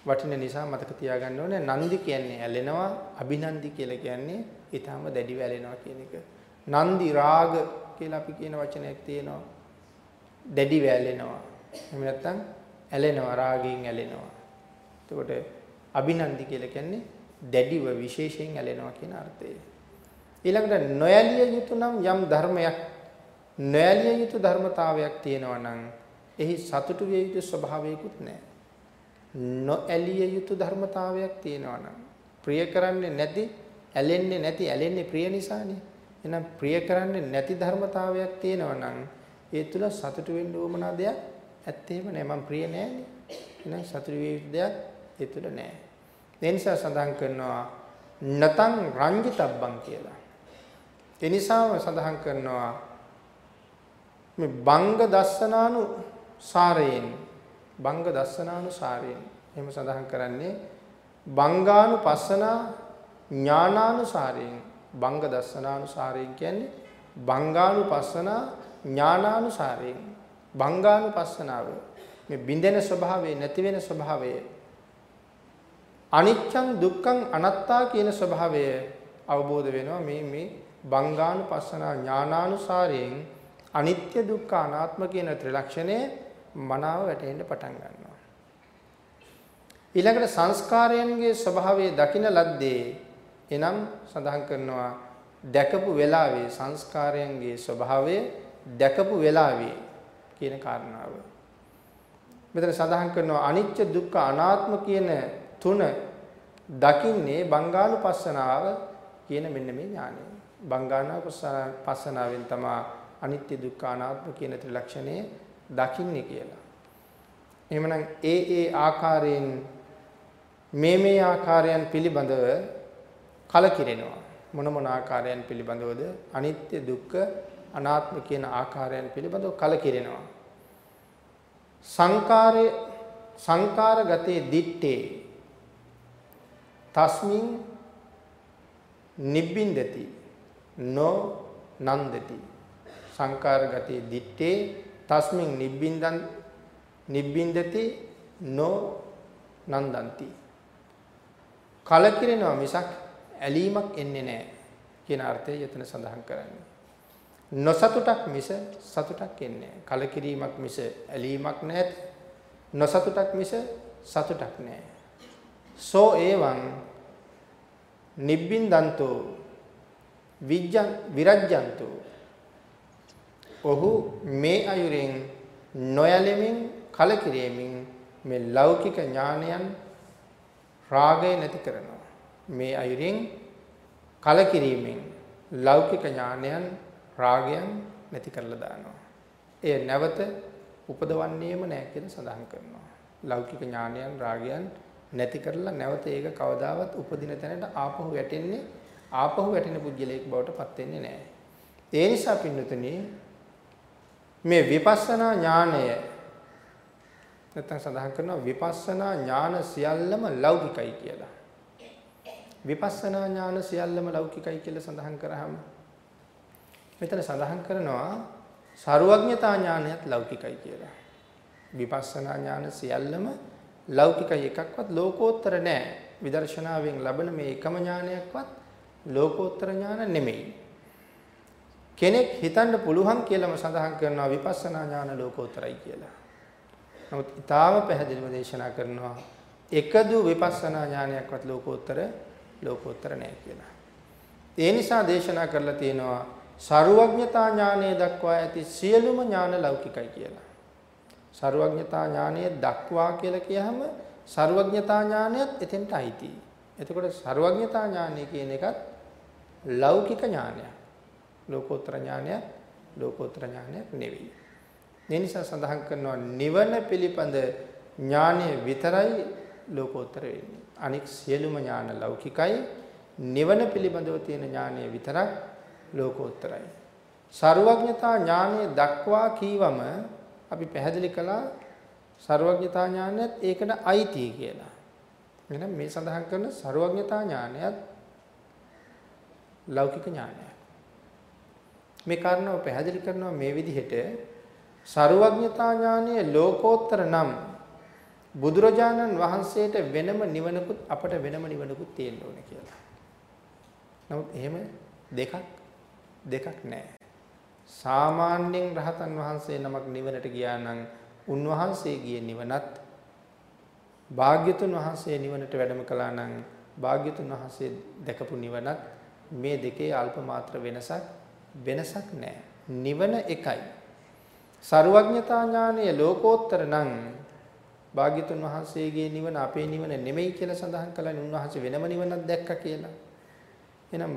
වටින නිසා මතක තියාගන්න ඕනේ. නන්දි කියන්නේ ඇලෙනවා, අභිනන්දි කියලා කියන්නේ ඊටාම දැඩි වැළෙනවා කියන එක. නන්දි රාග කියලා අපි කියන වචනයක් තියෙනවා. දැඩි වැළෙනවා. එහෙම නැත්නම් ඇලෙනවා රාගයෙන් ඇලෙනවා. එතකොට අභිනන්දි කියලා කියන්නේ දැඩිව විශේෂයෙන් ඇලෙනවා කියන අර්ථය. ඊළඟට නොයලිය යුතු නම් යම් ධර්මයක් නොයලිය යුතු ධර්මතාවයක් තියෙනවා නම් එහි සතුටු විය යුතු ස්වභාවයකුත් නැහැ. නොඇලිය යුතු ධර්මතාවයක් තියෙනවා නම් ප්‍රිය කරන්නේ නැති ඇලෙන්නේ නැති ඇලෙන්නේ ප්‍රිය නිසානේ. එහෙනම් ප්‍රිය කරන්නේ නැති ධර්මතාවයක් තියෙනවා නම් ඒ තුල සතුටු වෙන්න උවමනා දෙයක් ඇත්තේම නෑ. මම ප්‍රිය නෑනේ. එහෙනම් සතුටු වෙන්න දෙයක් ඒ තුල නෑ. ඒ නිසා සඳහන් කරනවා නතං රංජිතබ්බං කියලා. ඒ නිසාම සඳහන් කරනවා මේ බංග දස්සනානු සාරයෙන් බංග දස්සනානු සාරයෙන් එහෙම සඳහන් කරන්නේ බංගානුපස්සනා ඥානානුසාරයෙන් බංග දස්සනානුසාරයෙන් කියන්නේ බංගානුපස්සනා ඥානානුසාරයෙන්. බංගානුපස්සනාව මේ බින්දෙන ස්වභාවය නැති වෙන ස්වභාවය. අනිච්චං දුක්ඛං අනත්තා කියන ස්වභාවය අවබෝධ වෙනවා මේ මේ බංගානුපස්සනා ඥානානුසාරයෙන් අනිත්‍ය දුක්ඛ අනාත්ම කියන ත්‍රිලක්ෂණය මනාව වැටහෙන්න පටන් ගන්නවා. ඊළඟට සංස්කාරයන්ගේ ස්වභාවය දකින ලද්දේ එනම් සඳහන් කරනවා දැකපු වෙලාවේ සංස්කාරයන්ගේ ස්වභාවය දැකපු වෙලාවේ කියන කාරණාව. මෙතන සඳහන් කරනවා අනිච්ච දුක්ඛ අනාත්ම කියන තුන දකින්නේ බංගානුපස්සනාව කියන මෙන්න මේ ඥානය. බංගානුපස්සනාවෙන් තමයි අනිත්‍ය දුක්ඛ අනාත්ම කියන ත්‍රිලක්ෂණය දකින්නේ කියලා. එහෙමනම් ඒ ඒ ආකාරයෙන් මේ මේ ආකාරයන් පිළිබඳව කලකිරෙනවා. මොන මොන ආකාරයන් පිළිබඳවද? අනිත්‍ය දුක්ඛ අනාත්ම කියන ආකාරයන් පිළිබඳව කලකිරෙනවා. සංකාරයේ සංකාරගතේ දිත්තේ තස්මින් නිබ්බින්දති නෝ නන්දති සංකාර ගතිය දිත්තේ තස්මින් නිබ්බින්දන් නිබ්බින්දති නෝ නන්දන්ති කලකිරෙනවා මිසක් ඇලීමක් එන්නේ නැහැ කියන අර්ථය එතන සඳහන් කරන්නේ. නොසතුටක් මිස සතුටක් එන්නේ නැහැ. කලකිරීමක් මිස ඇලීමක් නැහැ. නොසතුටක් මිස සතුටක් නැහැ. සෝ ඒවං නිබ්බින්දන්තෝ විජ්ජං විරජ්ජන්තෝ. ඔහු මේ අයුරින් නොයැලෙමින් කලකිරීමෙන් මේ ලෞකික ඥානයන් රාගය නැති කරනවා. මේ අයුරින් කලකිරීමෙන් ලෞකික ඥානයන් රාගයන් නැති කරලා දානවා. එය නැවත උපදවන්නේම නැහැ කියලා සඳහන් කරනවා. ලෞකික ඥානයන් රාගයන් නැති කරලා නැවත ඒක කවදාවත් උපදින තැනට ආපහු වැටෙන්නේ ආපහු වැටෙන පුජ්‍යලයක් බවට පත් වෙන්නේ නැහැ. ඒ නිසා පින්නතුනි මේ විපස්සනා ඥානය නැත්නම් සඳහන් කරනවා විපස්සනා ඥාන සියල්ලම ලෞකිකයි කියලා. විපස්සනා ඥාන සියල්ලම ලෞකිකයි කියලා සඳහන් කරාම මෙතන සඳහන් කරනවා ਸਰුවඥතා ඥානයත් ලෞකිකයි කියලා. විපස්සනා ඥාන සියල්ලම ලෞකිකයි එකක්වත් ලෝකෝත්තර නෑ. විදර්ශනාවෙන් ලබන මේ එකම ඥානයක්වත් ලෝකෝත්තර ඥාන නෙමෙයි. කෙනෙක් හිතන්න පුළුවන් කියලාම සඳහන් කරනවා විපස්සනා ඥාන ලෝකෝත්තරයි කියලා. නමුත් ඊටාම පැහැදිලිව දේශනා කරනවා එකදු විපස්සනා ඥානයක්වත් ලෝකෝත්තර ලෝකෝත්තර නෑ කියලා. ඒ නිසා දේශනා කරලා තියෙනවා ਸਰුවඥතා ඥානය දක්වා ඇති සියලුම ඥාන ලෞකිකයි කියලා. ਸਰුවඥතා ඥානය දක්වා කියලා කියහම ਸਰුවඥතා ඥානයත් එතෙන්ට අයිතියි. එතකොට ਸਰුවඥතා ඥානය කියන එකත් ලෞකික ඥානයක්. ලෝකෝත්තර ඥානයක් ලෝකෝත්තර ඥානයක් නෙවෙයි. ඒ නිසා සඳහන් කරනවා නිවන පිළිබඳ ඥානය විතරයි ලෝකෝත්තර වෙන්නේ. අනික් සියලුම ඥාන ලෞකිකයි. නිවන පිළිබඳව තියෙන ඥානය විතරක් ලෝකෝත්තරයි. ਸਰවඥතා ඥානය දක්වා කීවම අපි පැහැදිලි කළා ਸਰවඥතා ඥානයත් ඒකට අයිති කියලා. එහෙනම් මේ සඳහන් කරන ਸਰවඥතා ඥානයත් ලෞකික ඥානයක්. මේ කාරණාව පැහැදිලි කරනවා මේ විදිහට ਸਰවඥතා ඥානය ලෝකෝත්තර නම් බුදුරජාණන් වහන්සේට වෙනම නිවනකුත් අපට වෙනම නිවනකුත් තියෙන්න ඕනේ කියලා. නමුත් එහෙම දෙකක් දෙකක් නැහැ. සාමාන්‍යයෙන් රහතන් වහන්සේ නමක් නිවනට ගියා නම් උන්වහන්සේ ගියේ නිවනත් භාග්‍යතුන් වහන්සේ නිවනට වැඩම කළා නම් භාග්‍යතුන් වහන්සේ දැකපු නිවනත් මේ දෙකේ අල්ප මාත්‍ර වෙනසක් වෙනසක් නැහැ. නිවන එකයි. ਸਰුවඥතා ඥානය ලෝකෝත්තර නම් භාග්‍යතුන් වහන්සේගේ නිවන අපේ නිවන නෙමෙයි කියලා සඳහන් කළානේ උන්වහන්සේ වෙනම නිවනක් දැක්කා කියලා. එහෙනම්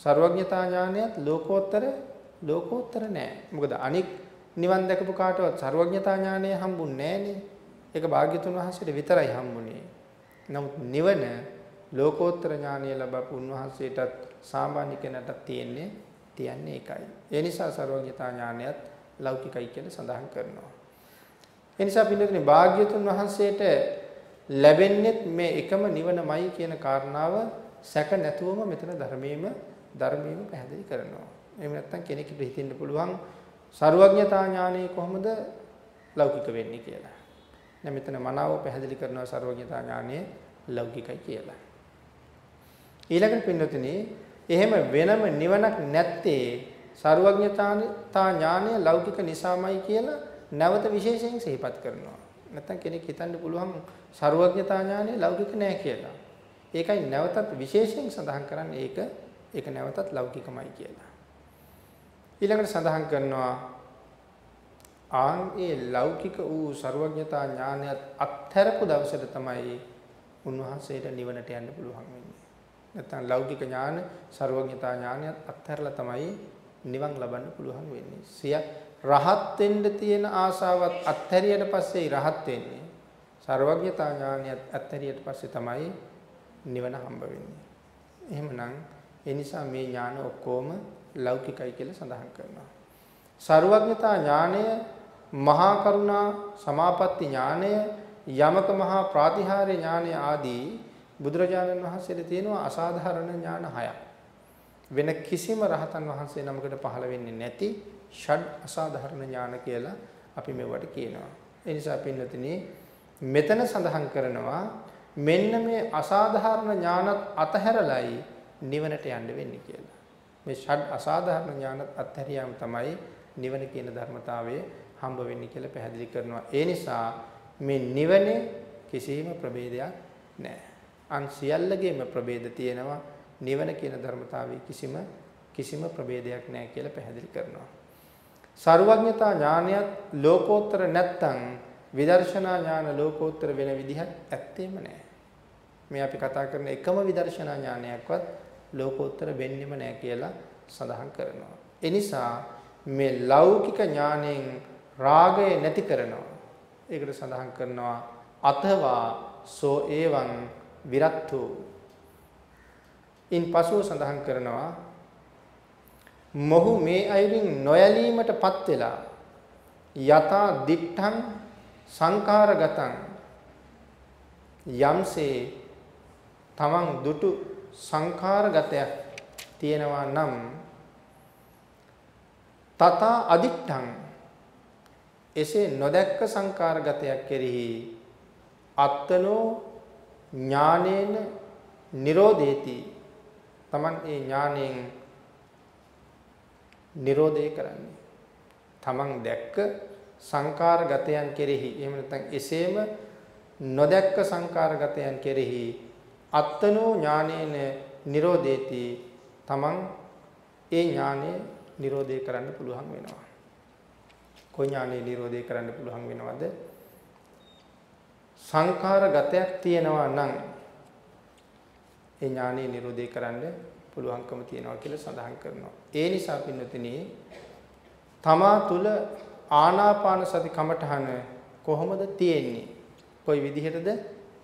ਸਰවඥතා ඥානයත් ලෝකෝත්තර ලෝකෝත්තර නෑ. මොකද අනික් නිවන් දැකපු කාටවත් ਸਰවඥතා ඥානය හම්බුන්නේ නෑනේ. ඒක භාග්‍යතුන් වහන්සේට විතරයි හම්බුනේ. නමුත් නිවන ලෝකෝත්තර ඥානය ලැබපු උන්වහන්සේටත් සාමාන්‍ය කෙනාට තියෙන්නේ තියන්නේ ඒකයි. ඒ නිසා ਸਰවඥතා ඥානයත් ලෞකිකයි කියලා සඳහන් කරනවා. ඒ නිසා පිළිතුරේ භාග්‍යතුන් වහන්සේට ලැබෙන්නේ මේ එකම නිවනමයි කියන කාරණාව සැක නැතුවම මෙතන ධර්මයේම ධර්මයේම පැහැදිලි කරනවා. එහෙම නැත්නම් කෙනෙකුට හිතෙන්න පුළුවන් ਸਰුවඥතා ඥානෙ කොහොමද ලෞකික වෙන්නේ කියලා. දැන් මෙතන මනාව පැහැදිලි කරනවා ਸਰුවඥතා ඥානෙ ලෞකිකයි කියලා. ඊළඟට පින්නතුනි එහෙම වෙනම නිවනක් නැත්තේ ਸਰුවඥතා ඥානය ලෞකික නිසාමයි කියලා නැවත විශේෂයෙන් සිහිපත් කරනවා. නැත්තම් කෙනෙක් හිතන්න පුළුවන් ਸਰුවඥතා ඥානය ලෞකික නෑ කියලා. ඒකයි නැවතත් විශේෂයෙන් සඳහන් කරන්නේ ඒක ඒක නැවතත් ලෞකිකමයි කියලා. ඊළඟට සඳහන් කරනවා ආන් ඒ ලෞකික වූ ਸਰුවඥතා ඥානයත් අත්හැරපු දවසට තමයි උන්වහන්සේට නිවනට යන්න පුළුවන් වෙන්නේ. නැත්තම් ලෞකික ඥාන, ਸਰුවඥතා ඥානයත් අත්හැරලා තමයි නිවන් ලබන්න පුළුවන් වෙන්නේ. සිය රහත් වෙන්න තියෙන ආසාවත් අත්හැරියට පස්සේ රහත් වෙන්නේ. ਸਰවඥතා ඥානියත් අත්හැරියට පස්සේ තමයි නිවන හම්බ වෙන්නේ. එහෙමනම් ඒ නිසා මේ ඥාන ඔක්කොම ලෞකිකයි කියලා සඳහන් කරනවා. ਸਰවඥතා ඥානය මහා කරුණා සමාපatti ඥානය යමක මහා ප්‍රාතිහාර්ය ඥානය ආදී බුදුරජාණන් වහන්සේට තියෙනවා අසාධාරණ ඥාන හයක්. වෙන කිසිම රහතන් වහන්සේ නමකට පහළ වෙන්නේ නැති ෂඩ් අසාධාරණ ඥාන කියලා අපි මෙවට කියනවා. ඒ නිසා පින්නතිනි මෙතන සඳහන් කරනවා මෙන්න මේ අසාධාරණ ඥානත් අතහැරලයි නිවනට යන්න වෙන්නේ කියලා. මේ ෂඩ් අසාධාරණ ඥානත් අත්හැරියාම තමයි නිවන කියන ධර්මතාවය හම්බ වෙන්නේ කියලා පැහැදිලි කරනවා. ඒ නිසා මේ නිවනේ කිසිම ප්‍රභේදයක් නැහැ. අන් සියල්ලගේම ප්‍රභේද තියෙනවා. නිවන කියන ධර්මතාවයේ කිසිම කිසිම ප්‍රභේදයක් නැහැ කියලා පැහැදිලි කරනවා. ਸਰවඥතා ඥානයත් ලෝකෝත්තර නැත්තම් විදර්ශනා ඥාන ලෝකෝත්තර වෙන විදිහක් ඇත්තේම නැහැ. මේ අපි කතා කරන එකම විදර්ශනා ඥානයක්වත් ලෝකෝත්තර වෙන්නෙම නැහැ කියලා සඳහන් කරනවා. ඒ නිසා මේ ලෞකික ඥාණයෙන් රාගය නැති කරනවා. ඒකට සඳහන් කරනවා අතවා සෝ ඒවං විරත්තු. ඉන් පසුව සඳහන් කරනවා මොහු මේ අයුරින් නොයලීමටපත් වෙලා යතා දිත්තං සංකාරගතං යම්සේ තමන් දුටු සංඛාරගතයක් තියෙනවා නම් තථා අදිත්තං එසේ නොදැක්ක සංකාරගතයක් කෙරෙහි අත්තනෝ ඥානේන නිරෝධේති. තමන් ඒ ඥාණයෙන් නිරෝධය කරන්නේ තමන් දැක්ක සංකාරගතයන් කෙරෙහි එහෙම නැත්නම් එසේම නොදැක්ක සංකාරගතයන් කෙරෙහි අත්තනෝ ඥානේන නිරෝධේති තමන් ඒ ඥානය නිරෝධය කරන්න පුළුවන් වෙනවා. කොයි ඥානෙ නිරෝධය කරන්න පුළුවන් වෙනවද? සංඛාරගතයක් තියෙනවා නම් ඒ ඥානෙ නිරෝධය කරන්න පුළුවන්කම තියෙනවා කියලා සඳහන් කරනවා. ඒ නිසා පින්නතිනි තමා තුල ආනාපාන සති කමඨහන කොහොමද තියෙන්නේ? කොයි විදිහටද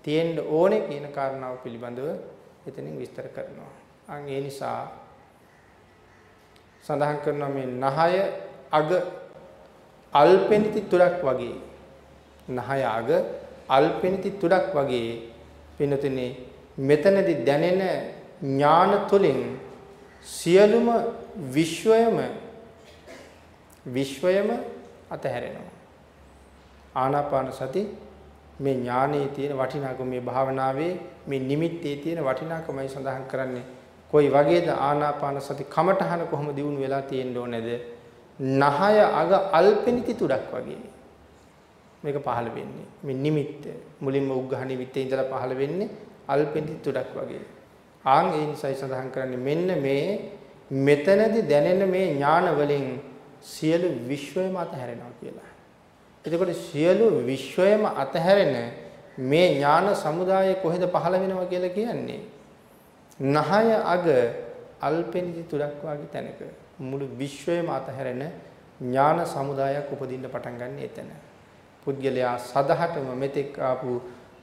තියෙන්න ඕනේ කියන කාරණාව පිළිබඳව එතනින් විස්තර කරනවා. අන් ඒ නිසා සඳහන් කරනවා මේ නහය අග අල්පෙනිති තුඩක් වගේ නහය අග අල්පෙනිති තුඩක් වගේ පිනතුනේ මෙතනදී දැනෙන ඥාන තුලින් සියලුම විශ්වයම විශ්වයම අතහැරෙනවා ආනාපාන සති මේ ඥානයේ තියෙන වටිනාකම මේ භාවනාවේ මේ නිමිත්තේ තියෙන වටිනාකමයි සඳහන් කරන්නේ කොයි වගේද ආනාපාන සති කමඨහන කොහොම දිනු වෙලා තියෙන්න ඕනේද? නහය අග අල්පෙනිති තුඩක් වගේ. මේක පහළ වෙන්නේ. මේ නිමිත්ත මුලින්ම උග්ඝහ නිමිත්තේ ඉඳලා පහළ වෙන්නේ අල්පෙනිති තුඩක් වගේ. ආන් ඒ නිසායි සඳහන් කරන්නේ මෙන්න මේ මෙතනදී දැනෙන මේ ඥාන වලින් සියලු විශ්වයම අතහැරෙනවා කියලා. එතකොට සියලු විශ්වයම අතහැරෙන මේ ඥාන සමුදාය කොහෙද පහළ වෙනවා කියලා කියන්නේ? නහය අග අල්පෙනිදි තුඩක් වාගේ තැනක මුළු විශ්වයම අතහැරෙන ඥාන සමුදායක් උපදින්න පටන් ගන්න එතන. පුද්ගලයා සදහටම මෙතෙක් ආපු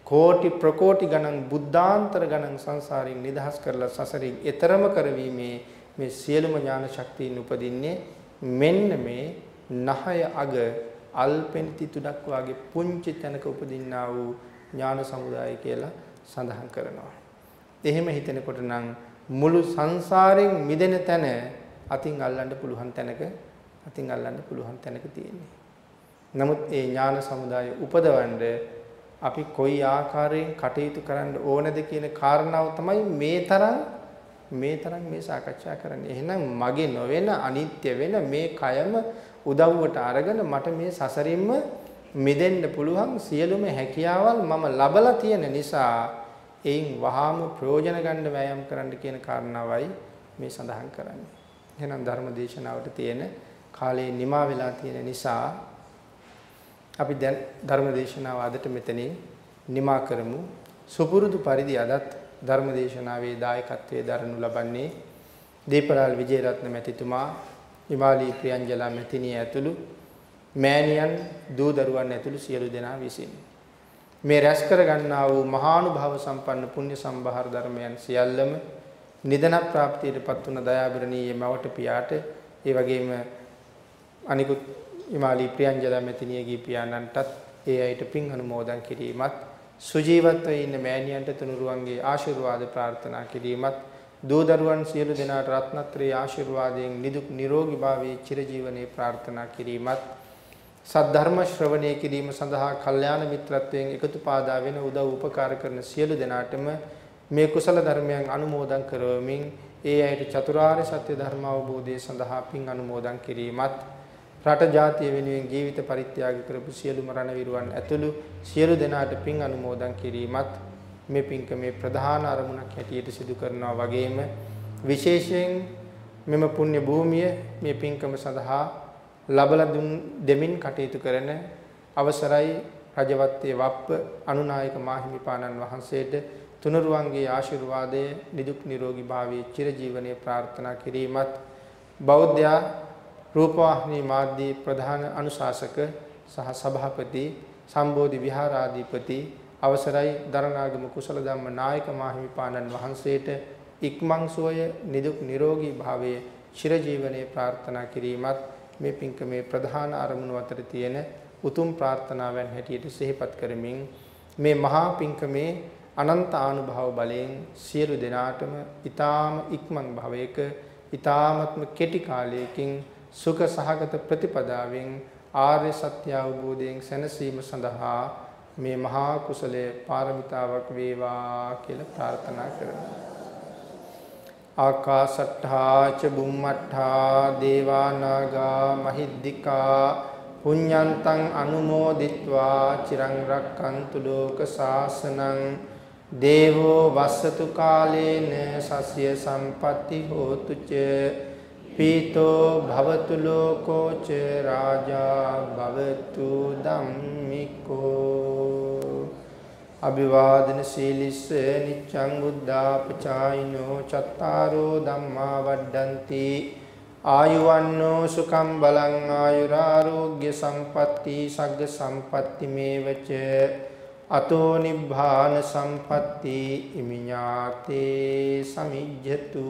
කෝටි ප්‍රකෝටි ගණන් බුද්ධාන්තර ගණන් සංසාරයෙන් නිදහස් කරලා සසරින් එතරම කරවීමේ මේ සියලුම ඥාන ශක්තියින් උපදින්නේ මෙන්න මේ නහය අග අල්පෙනිති තුඩක් වාගේ පුංචි තැනක උපදින්නා වූ ඥාන සමුදාය කියලා සඳහන් කරනවා. එහෙම හිතෙනකොට නම් මුළු සංසාරයෙන් මිදෙන තැන අතින් අල්ලන්න පුළුවන් තැනක අතින් අල්ලන්න පුළුවන් තැනක තියෙන්නේ. නමුත් ඒ ඥාන සමුදාය උපදවන්න අපි කොයි ආකාරයෙන් කටයුතු කරන්න ඕනද කියන කාරණාව තමයි මේ තරම් මේ තරම් මේ සාකච්ඡා කරන්නේ. එහෙනම් මගේ නොවන අනිත්‍ය වෙන මේ කයම උදව්වට අරගෙන මට මේ සසරින්ම මිදෙන්න පුළුවන් සියලුම හැකියාවල් මම ලබලා තියෙන නිසා එයින් වහාම ප්‍රයෝජන ගන්න වෑයම් කරන්න කියන කාරණාවයි මේ සඳහන් කරන්නේ. එහෙනම් ධර්ම දේශනාවට තියෙන කාලේ නිමා වෙලා තියෙන නිසා අපි දැන් ධර්ම දේශනාව අදට මෙතනින් නිමා කරමු. සුපුරුදු පරිදි අදත් ධර්ම දේශනාවේ දායකත්වයේ දරනු ලබන්නේ දීපලාල් විජේරත්න මැතිතුමා, හිමාලී ප්‍රියංජලා මැතිණිය ඇතුළු මෑණියන් දූ දරුවන් ඇතුළු සියලු දෙනා විසිනි. මේ රැස් කර ගන්නා වූ මහානුභාව සම්පන්න පුණ්‍ය සම්භාර ධර්මයන් සියල්ලම නිදන ප්‍රාප්තියටපත් වුණ දයාබරණීය මවට පියාට ඒ වගේම අනිකුත් හිමාලි ප්‍රියංජලා මෙතිනියගේ පියාණන්ටත් ඒ අයට පින් අනුමෝදන් කිරීමත් සුජීවත්ව ඉන්න මෑණියන්ට තුනුරුවන්ගේ ආශිර්වාද ප්‍රාර්ථනා කිරීමත් දූ දරුවන් සියලු දෙනාට රත්නත්‍රයේ ආශිර්වාදයෙන් නිදුක් නිරෝගී භාවයේ චිරජීවනයේ ප්‍රාර්ථනා කිරීමත් සද්ධර්ම ශ්‍රවණය කිරීම සඳහා කල්යාණ මිත්‍රත්වයෙන් එකතු පාදා වෙන උදව් උපකාර කරන සියලු දෙනාටම මේ කුසල ධර්මයන් අනුමෝදන් කරවමින් ඒ අයට චතුරාර්ය සත්‍ය ධර්ම අවබෝධය සඳහා පින් අනුමෝදන් කිරීමත් රට ජාතිය වෙනුවෙන් ජීවිත පරිත්‍යාග කරපු සියලුම රණවිරුවන් ඇතුළු සියලු දෙනාට පින් අනුමෝදන් කිරීමත් මේ පින්කමේ ප්‍රධාන අරමුණක් හැටියට සිදු කරනවා වගේම විශේෂයෙන් මෙම පුණ්‍ය භූමිය මේ පින්කම සඳහා ලබලා දුන් දෙමින් කටයුතු කරන අවසරයි රජවත්තේ වප්ප අනුනායක මාහිමිපාණන් වහන්සේට තුනුරුවන්ගේ ආශිර්වාදය නිදුක් නිරෝගී භාවයේ චිරජීවනයේ ප්‍රාර්ථනා කිරීමත් බෞද්ධ රූපවාහිනී මාධ්‍යයේ ප්‍රධාන අනුශාසක සහ සභාපති සම්බෝධි විහාරාධිපති අවසරයි දරණාගම කුසල ධම්ම නායක මාහිමිපාණන් වහන්සේට ඉක්මන් සෝය නිදුක් නිරෝගී භාවයේ චිරජීවනයේ ප්‍රාර්ථනා කිරීමත් මේ පින්කමේ ප්‍රධාන අරමුණු අතර තියෙන උතුම් ප්‍රාර්ථනාවන් හැටියට සිහිපත් කරමින් මේ මහා පින්කමේ අනන්ත ආනුභාව බලයෙන් සියලු දෙනාටම ඊ타ම ඉක්මන් භවයක ඊ타මත්ම කෙටි කාලයකින් සුඛ සහගත ප්‍රතිපදාවෙන් ආර්ය සත්‍ය අවබෝධයෙන් සැනසීම සඳහා මේ මහා කුසලයේ පාරමිතාවක් වේවා කියලා ප්‍රාර්ථනා කරනවා. ආකාසට්ඨා ච බුම්මට්ඨා දේවා නාග මහිද්దికා පුඤ්ඤන්තං අනුමෝදිත්වා චිරං රක්칸තු ලෝක සාසනං දේවෝ වස්සතු කාලේන සස්්‍ය සම්පatti හෝතු ච පීතෝ භවතු ලෝකෝ ච රාජා භවතු ධම්මිකෝ අභිවාදන සීලිස්ස නිච්ඡං බුද්ධාපචායිනෝ චත්තාරෝ ධම්මා වඩ්ඩಂತಿ ආයුවන්නෝ සුඛං බලං ආයුරාෝග්‍ය සම්පatti සග්ග සම්පatti මේවච අතෝ නිබ්බාන සම්පatti ඉමිඤාතේ සමිජ්ජතු